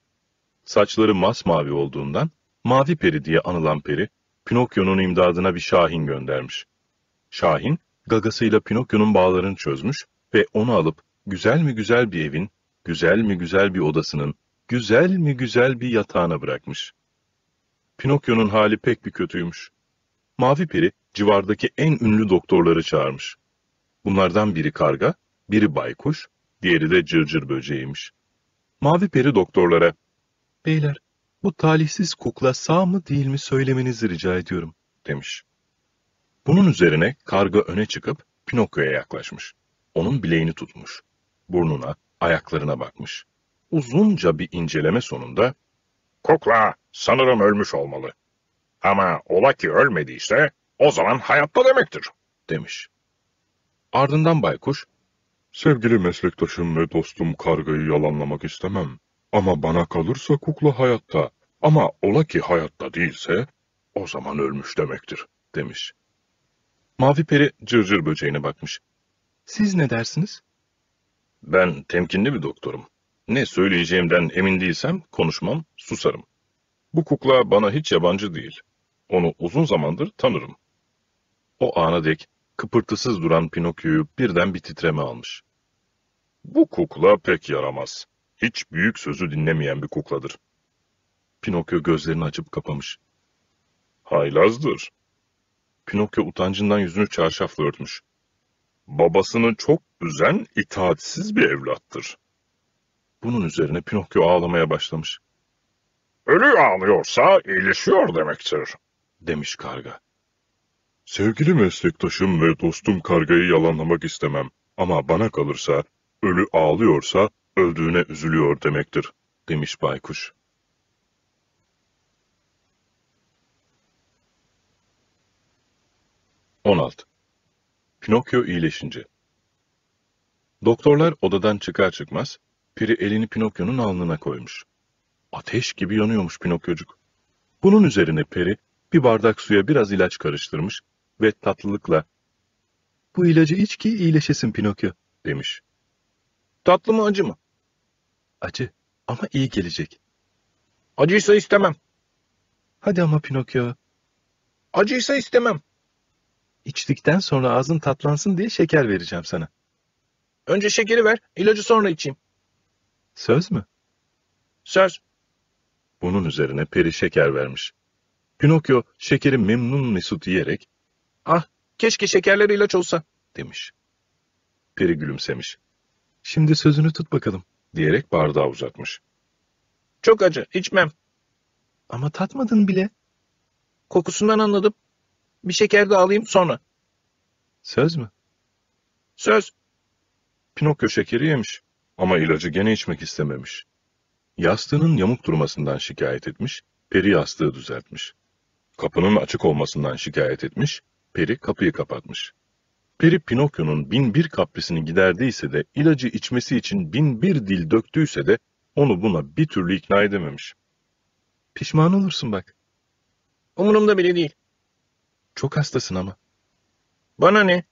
Saçları masmavi olduğundan, mavi peri diye anılan peri, Pinokyo'nun imdadına bir şahin göndermiş. Şahin, gagasıyla Pinokyo'nun bağlarını çözmüş ve onu alıp güzel mi güzel bir evin, güzel mi güzel bir odasının, güzel mi güzel bir yatağına bırakmış. Pinokyo'nun hali pek bir kötüymüş. Mavi peri civardaki en ünlü doktorları çağırmış. Bunlardan biri karga, biri baykuş, diğeri de cırcır böceğiymiş. Mavi peri doktorlara, Beyler, bu talihsiz kukla sağ mı değil mi söylemenizi rica ediyorum, demiş. Bunun üzerine karga öne çıkıp Pinokyo'ya yaklaşmış. Onun bileğini tutmuş. Burnuna, ayaklarına bakmış. Uzunca bir inceleme sonunda, Kukla sanırım ölmüş olmalı. Ama ola ki ölmediyse o zaman hayatta demektir. demiş. Ardından baykuş, Sevgili meslektaşım ve dostum kargayı yalanlamak istemem. Ama bana kalırsa kukla hayatta. Ama ola ki hayatta değilse, o zaman ölmüş demektir, demiş. Mavi peri cırcır böceğine bakmış. Siz ne dersiniz? Ben temkinli bir doktorum. Ne söyleyeceğimden emin değilsem konuşmam, susarım. Bu kukla bana hiç yabancı değil. Onu uzun zamandır tanırım. O ana dek kıpırtısız duran Pinokyo'yu birden bir titreme almış. Bu kukla pek yaramaz. Hiç büyük sözü dinlemeyen bir kukladır. Pinokyo gözlerini açıp kapamış. Haylazdır. Pinokyo utancından yüzünü çarşafla örtmüş. Babasını çok üzen itaatsiz bir evlattır. Bunun üzerine Pinokyo ağlamaya başlamış. Ölü ağlıyorsa iyileşiyor demektir. Demiş karga. Sevgili meslektaşım ve dostum kargayı yalanlamak istemem. Ama bana kalırsa ölü ağlıyorsa öldüğüne üzülüyor demektir, demiş baykuş. On altı. Pinokyo iyileşince. Doktorlar odadan çıkar çıkmaz, peri elini Pinokyo'nun alnına koymuş. Ateş gibi yanıyormuş Pinokyocuk. Bunun üzerine peri bir bardak suya biraz ilaç karıştırmış ve tatlılıkla ''Bu ilacı iç ki iyileşesin Pinokyo'' demiş. Tatlı mı acı mı? Acı ama iyi gelecek. Acıysa istemem. Hadi ama Pinokyo. Acıysa istemem. İçtikten sonra ağzın tatlansın diye şeker vereceğim sana. Önce şekeri ver, ilacı sonra içeyim. Söz mü? Söz. Bunun üzerine peri şeker vermiş. Pinokyo şekeri memnun mesut yiyerek Ah, keşke şekerler ilaç olsa. demiş. Peri gülümsemiş. Şimdi sözünü tut bakalım diyerek bardağı uzatmış. Çok acı, içmem. Ama tatmadın bile. Kokusundan anladım. Bir şeker de alayım sonra. Söz mü? Söz. Pinokyo şekeri yemiş ama ilacı gene içmek istememiş. Yastığının yamuk durmasından şikayet etmiş, peri yastığı düzeltmiş. Kapının açık olmasından şikayet etmiş, peri kapıyı kapatmış. Peri Pinokyo'nun bin bir kaprisini giderdiyse de ilacı içmesi için bin bir dil döktüyse de onu buna bir türlü ikna edememiş. Pişman olursun bak. Umurumda bile değil. Çok hastasın ama. Bana ne?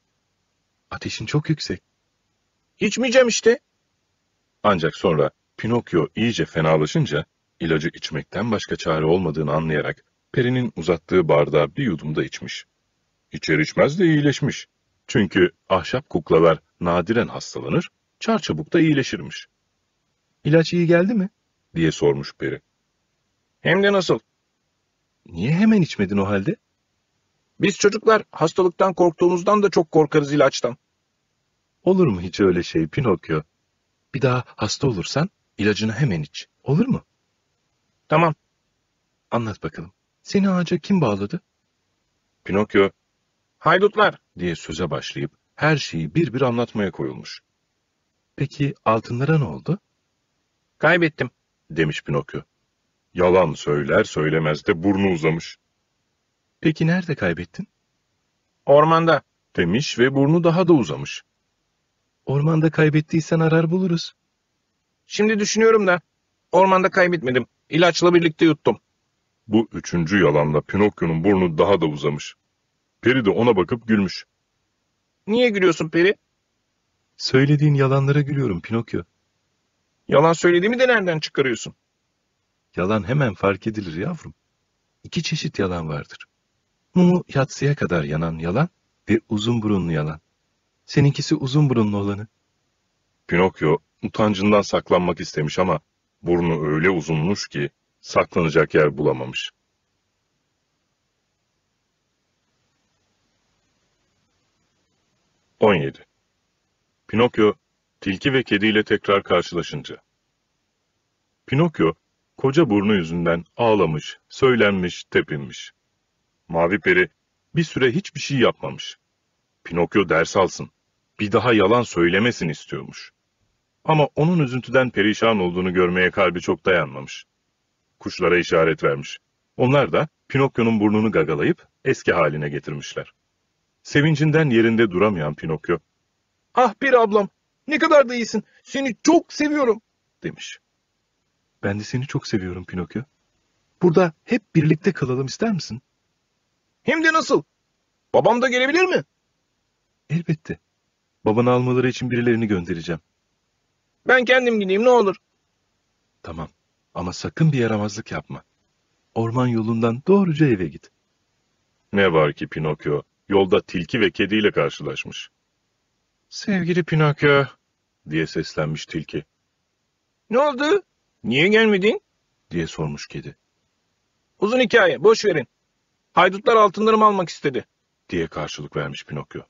Ateşin çok yüksek. İçmeyeceğim işte. Ancak sonra Pinokyo iyice fenalaşınca ilacı içmekten başka çare olmadığını anlayarak perinin uzattığı bardağı bir yudumda içmiş. İçer içmez de iyileşmiş. Çünkü ahşap kuklalar nadiren hastalanır, çarçabuk da iyileşirmiş. İlaç iyi geldi mi? diye sormuş peri. Hem de nasıl? Niye hemen içmedin o halde? Biz çocuklar hastalıktan korktuğumuzdan da çok korkarız ilaçtan. Olur mu hiç öyle şey Pinokyo? Bir daha hasta olursan ilacını hemen iç. Olur mu? Tamam. Anlat bakalım. Seni ağaca kim bağladı? Pinokyo Haydutlar. diye söze başlayıp her şeyi bir bir anlatmaya koyulmuş. Peki altınlara ne oldu? Kaybettim. demiş Pinokyo. Yalan söyler söylemez de burnu uzamış. Peki nerede kaybettin? Ormanda. demiş ve burnu daha da uzamış. Ormanda kaybettiysen arar buluruz. Şimdi düşünüyorum da. Ormanda kaybetmedim. İlaçla birlikte yuttum. Bu üçüncü yalanla Pinokyo'nun burnu daha da uzamış. Peri de ona bakıp gülmüş. Niye gülüyorsun Peri? Söylediğin yalanlara gülüyorum Pinokyo. Yalan söylediğimi de nereden çıkarıyorsun? Yalan hemen fark edilir yavrum. İki çeşit yalan vardır. Mumu yatsıya kadar yanan yalan ve uzun burunlu yalan. Seninkisi uzun burunlu olanı. Pinokyo utancından saklanmak istemiş ama burnu öyle uzunmuş ki saklanacak yer bulamamış. On yedi. Pinokyo, tilki ve kediyle tekrar karşılaşınca. Pinokyo, koca burnu yüzünden ağlamış, söylenmiş, tepinmiş. Mavi peri bir süre hiçbir şey yapmamış. Pinokyo ders alsın, bir daha yalan söylemesin istiyormuş. Ama onun üzüntüden perişan olduğunu görmeye kalbi çok dayanmamış. Kuşlara işaret vermiş. Onlar da Pinokyo'nun burnunu gagalayıp eski haline getirmişler. Sevincinden yerinde duramayan Pinokyo, Ah Peri ablam. Ne kadar da iyisin. Seni çok seviyorum. demiş. Ben de seni çok seviyorum Pinokyo. Burada hep birlikte kalalım ister misin? Hem de nasıl? Babam da gelebilir mi? Elbette. Babanı almaları için birilerini göndereceğim. Ben kendim gideyim ne olur. Tamam. Ama sakın bir yaramazlık yapma. Orman yolundan doğruca eve git. Ne var ki Pinokyo yolda tilki ve kediyle karşılaşmış. Sevgili Pinokyo diye seslenmiş tilki Ne oldu? Niye gelmedin? diye sormuş kedi Uzun hikaye. Boş verin. Haydutlar altınlarımı almak istedi. diye karşılık vermiş Pinokyo.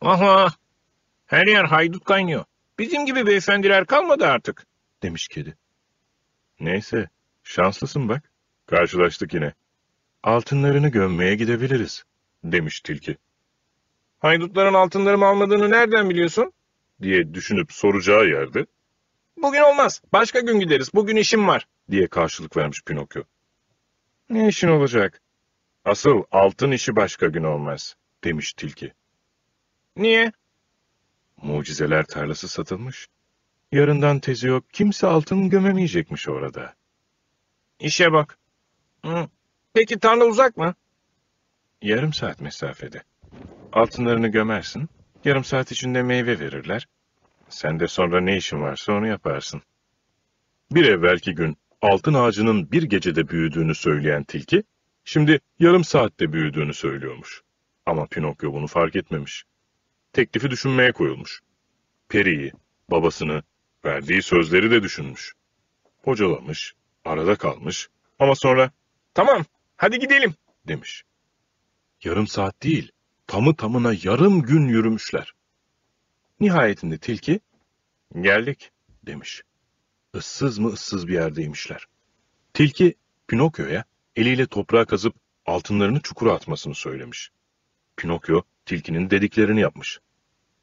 Aha. Her yer haydut kaynıyor. Bizim gibi beyefendiler kalmadı artık. demiş kedi. Neyse, şanslısın bak. Karşılaştık yine. Altınlarını gömmeye gidebiliriz, demiş tilki. Haydutların altınlarımı almadığını nereden biliyorsun? Diye düşünüp soracağı yerde, Bugün olmaz. Başka gün gideriz. Bugün işim var. diye karşılık vermiş Pinokyo. Ne işin olacak? Asıl altın işi başka gün olmaz, demiş tilki. Niye? Mucizeler tarlası satılmış. Yarından tezi yok, kimse altın gömemeyecekmiş orada. İşe bak. Peki tarla uzak mı? Yarım saat mesafede. Altınlarını gömersin, yarım saat içinde meyve verirler. Sen de sonra ne işin varsa onu yaparsın. Bir evvelki gün altın ağacının bir gecede büyüdüğünü söyleyen tilki, şimdi yarım saatte büyüdüğünü söylüyormuş. Ama Pinokyo bunu fark etmemiş. Teklifi düşünmeye koyulmuş. Peri'yi, babasını, verdiği sözleri de düşünmüş. Hocalamış, arada kalmış ama sonra Tamam. Hadi gidelim. demiş. Yarım saat değil, tamı tamına yarım gün yürümüşler. Nihayetinde tilki, geldik demiş. Issız mı ıssız bir yerdeymişler. Tilki, Pinokyo'ya eliyle toprağı kazıp altınlarını çukura atmasını söylemiş. Pinokyo tilkinin dediklerini yapmış.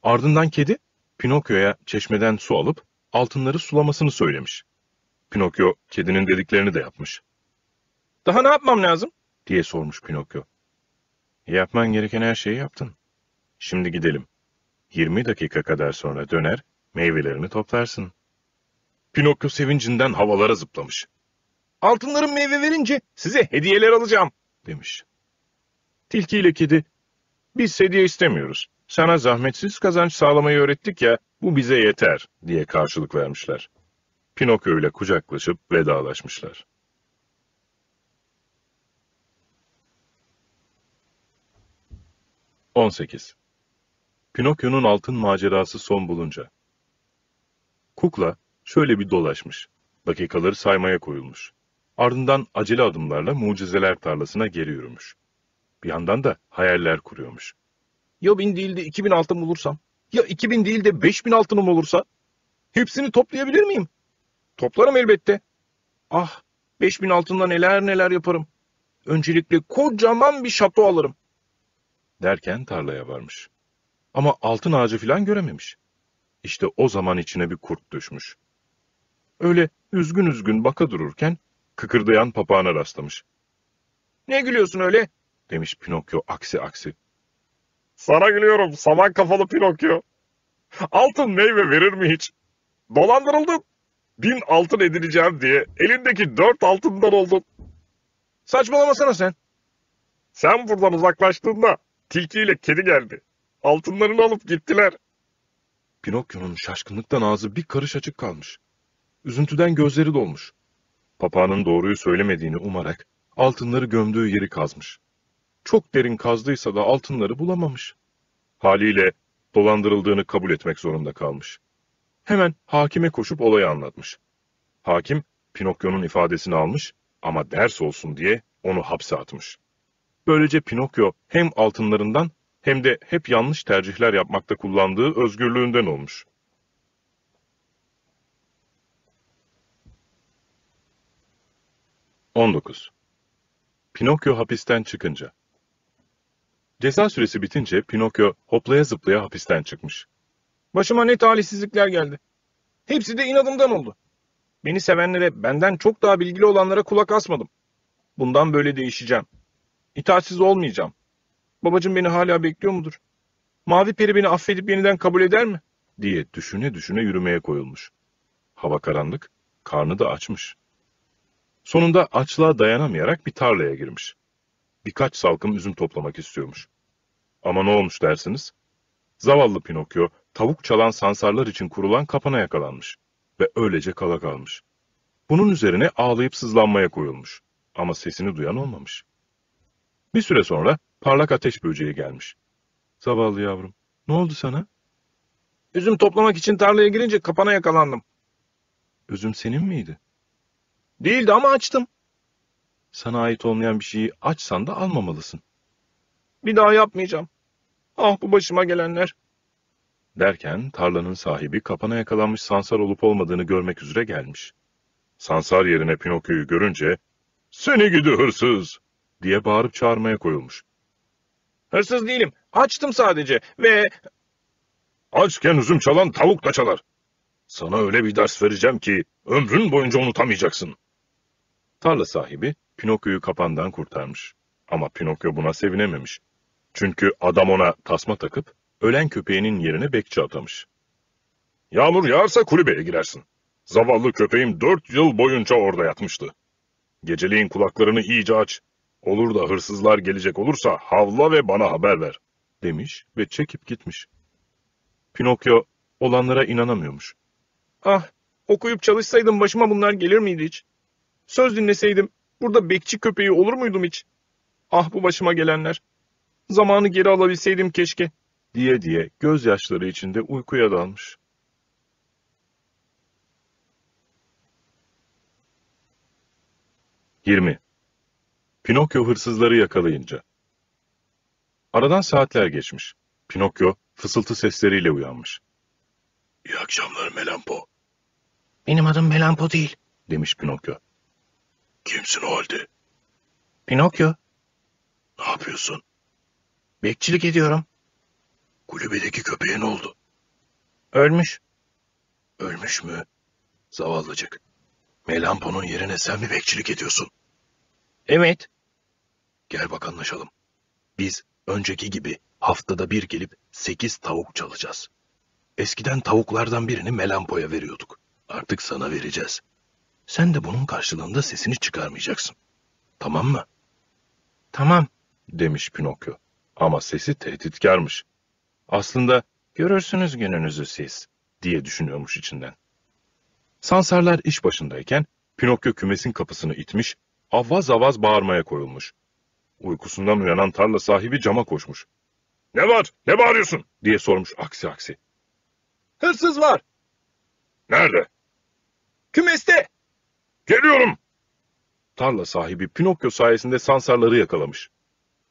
Ardından kedi Pinokyo'ya çeşmeden su alıp altınları sulamasını söylemiş. Pinokyo kedinin dediklerini de yapmış. Daha ne yapmam lazım? diye sormuş Pinokyo. Yapman gereken her şeyi yaptın. Şimdi gidelim. 20 dakika kadar sonra döner, meyvelerini toplarsın. Pinokyo sevincinden havalara zıplamış, Altınlarım meyve verince size hediyeler alacağım. demiş. Tilki ile kedi, biz hediye istemiyoruz. Sana zahmetsiz kazanç sağlamayı öğrettik ya, bu bize yeter, diye karşılık vermişler. Pinokyo ile kucaklaşıp vedalaşmışlar. On sekiz. Pinokyo'nun altın macerası son bulunca. Kukla şöyle bir dolaşmış. Dakikaları saymaya koyulmuş. Ardından acele adımlarla mucizeler tarlasına geri yürümüş. Bir yandan da hayaller kuruyormuş. Ya bin değil de 2000 altın bulursam? Ya 2000 değil de 5000 altınım olursa? Hepsini toplayabilir miyim? Toplarım elbette. Ah, 5000 altından neler neler yaparım. Öncelikle kocaman bir şato alırım. Derken tarlaya varmış. Ama altın ağacı filan görememiş. İşte o zaman içine bir kurt düşmüş. Öyle üzgün üzgün baka dururken kıkırdayan papağana rastlamış. Ne gülüyorsun öyle? Demiş Pinokyo aksi aksi. Sana gülüyorum saman kafalı Pinokyo. Altın meyve verir mi hiç? Dolandırıldın. Bin altın edineceğim diye elindeki dört altından oldun. Saçmalamasana sen. Sen buradan uzaklaştığında tilkiyle kedi geldi. Altınlarını alıp gittiler. Pinokyo'nun şaşkınlıktan ağzı bir karış açık kalmış. Üzüntüden gözleri dolmuş. Papağanın doğruyu söylemediğini umarak altınları gömdüğü yeri kazmış. Çok derin kazdıysa da altınları bulamamış. Haliyle dolandırıldığını kabul etmek zorunda kalmış. Hemen hakime koşup olayı anlatmış. Hakim Pinokyo'nun ifadesini almış ama ders olsun diye onu hapse atmış. Böylece Pinokyo hem altınlarından hem de hep yanlış tercihler yapmakta kullandığı özgürlüğünden olmuş. On dokuz. Pinokyo hapisten çıkınca. Ceza süresi bitince Pinokyo hoplaya zıplaya hapisten çıkmış. Başıma ne talihsizlikler geldi. Hepsi de inadımdan oldu. Beni sevenlere, benden çok daha bilgili olanlara kulak asmadım. Bundan böyle değişeceğim. İtaatsiz olmayacağım. Babacım beni hala bekliyor mudur? Mavi peri beni affedip yeniden kabul eder mi? diye düşüne düşüne yürümeye koyulmuş. Hava karanlık, karnı da açmış. Sonunda açlığa dayanamayarak bir tarlaya girmiş. Birkaç salkım üzüm toplamak istiyormuş. Ama ne olmuş dersiniz? Zavallı Pinokyo, tavuk çalan sansarlar için kurulan kapana yakalanmış ve öylece kala kalmış. Bunun üzerine ağlayıp sızlanmaya koyulmuş ama sesini duyan olmamış. Bir süre sonra parlak ateş böceği gelmiş. Zavallı yavrum, ne oldu sana? Üzüm toplamak için tarlaya girince kapana yakalandım. Üzüm senin miydi? Değildi ama açtım. Sana ait olmayan bir şeyi açsan da almamalısın. Bir daha yapmayacağım. Ah bu başıma gelenler. Derken tarlanın sahibi kapana yakalanmış Sansar olup olmadığını görmek üzere gelmiş. Sansar yerine Pinokyo'yu görünce ''Seni gidi hırsız!'' diye bağırıp çağırmaya koyulmuş. Hırsız değilim. Açtım sadece ve ''Açken üzüm çalan tavuk da çalar. Sana öyle bir ders vereceğim ki ömrün boyunca unutamayacaksın.'' Tarla sahibi Pinokyo'yu kapandan kurtarmış. Ama Pinokyo buna sevinememiş. Çünkü adam ona tasma takıp ölen köpeğinin yerine bekçi atamış. Yağmur yağarsa kulübeye girersin. Zavallı köpeğim dört yıl boyunca orada yatmıştı. Geceliğin kulaklarını iyice aç. Olur da hırsızlar gelecek olursa havla ve bana haber ver. Demiş ve çekip gitmiş. Pinokyo olanlara inanamıyormuş. ah okuyup çalışsaydım başıma bunlar gelir miydi hiç? Söz dinleseydim burada bekçi köpeği olur muydum hiç? Ah bu başıma gelenler. Zamanı geri alabilseydim keşke. diye diye gözyaşları içinde uykuya dalmış. Yirmi. Pinokyo hırsızları yakalayınca. Aradan saatler geçmiş. Pinokyo fısıltı sesleriyle uyanmış. İyi akşamlar Melampo, Benim adım Melampo değil. demiş Pinokyo. Kimsin o halde? Pinokyo. yapıyorsun? Bekçilik ediyorum. Kulübedeki köpeğe ne oldu? Ölmüş. Ölmüş mü? Zavallıcık. Melampo'nun yerine sen mi bekçilik ediyorsun? Evet. Gel bak anlaşalım. Biz önceki gibi haftada bir gelip sekiz tavuk çalacağız. Eskiden tavuklardan birini Melampo'ya veriyorduk. Artık sana vereceğiz. Sen de bunun karşılığında sesini çıkarmayacaksın. Tamam mı? Tamam, demiş Pinokyo. Ama sesi tehditkarmış. Aslında görürsünüz gününüzü siz, diye düşünüyormuş içinden. Sansarlar iş başındayken Pinokyo kümesin kapısını itmiş, avaz avaz bağırmaya koyulmuş. Uykusundan uyanan tarla sahibi cama koşmuş. Ne var? Ne bağırıyorsun? diye sormuş aksi aksi. Hırsız var, Nerede? kümeste. Geliyorum. Tarla sahibi Pinokyo sayesinde sansarları yakalamış,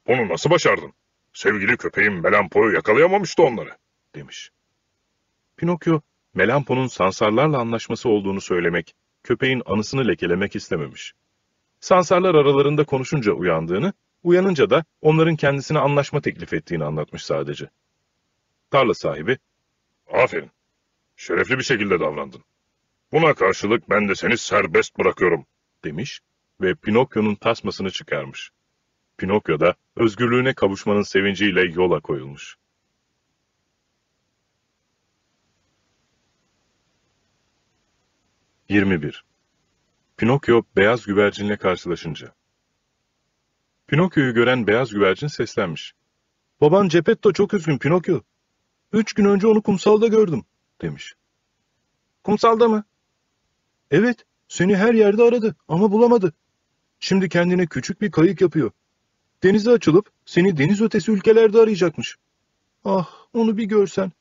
Bunu nasıl başardın? Sevgili köpeğim Melampo'yu yakalayamamıştı onları. demiş. Pinokyo, Melampo'nun sansarlarla anlaşması olduğunu söylemek, köpeğin anısını lekelemek istememiş. Sansarlar aralarında konuşunca uyandığını, uyanınca da onların kendisine anlaşma teklif ettiğini anlatmış sadece. Tarla sahibi, Aferin. Şerefli bir şekilde davrandın. Buna karşılık ben de seni serbest bırakıyorum. demiş ve Pinokyo'nun tasmasını çıkarmış. Pinokyo da özgürlüğüne kavuşmanın sevinciyle yola koyulmuş. Yirmi bir. Pinokyo beyaz güvercinle karşılaşınca. Pinokyo'yu gören beyaz güvercin seslenmiş. Baban Geppetto çok üzgün Pinokyo. Üç gün önce onu kumsalda gördüm, demiş. Kumsalda mı? Evet, seni her yerde aradı ama bulamadı. Şimdi kendine küçük bir kayık yapıyor. Denize açılıp seni deniz ötesi ülkelerde arayacakmış. Ah, onu bir görsen.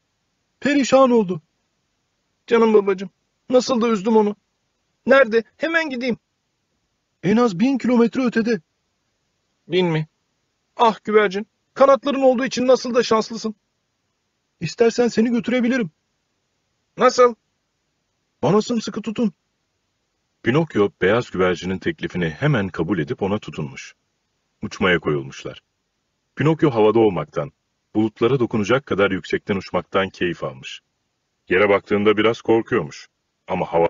Perişan oldu. Canım babacığım, nasıl da üzdüm onu. Nerede? Hemen gideyim. En az bin kilometre ötede. Bin mi? Ah güvercin, kanatların olduğu için nasıl da şanslısın. İstersen seni götürebilirim. Nasıl? Bana sımsıkı tutun. Pinokyo beyaz güvercinin teklifini hemen kabul edip ona tutunmuş. Uçmaya koyulmuşlar. Pinokyo havada olmaktan, bulutlara dokunacak kadar yüksekten uçmaktan keyif almış. Yere baktığında biraz korkuyormuş. Ama hava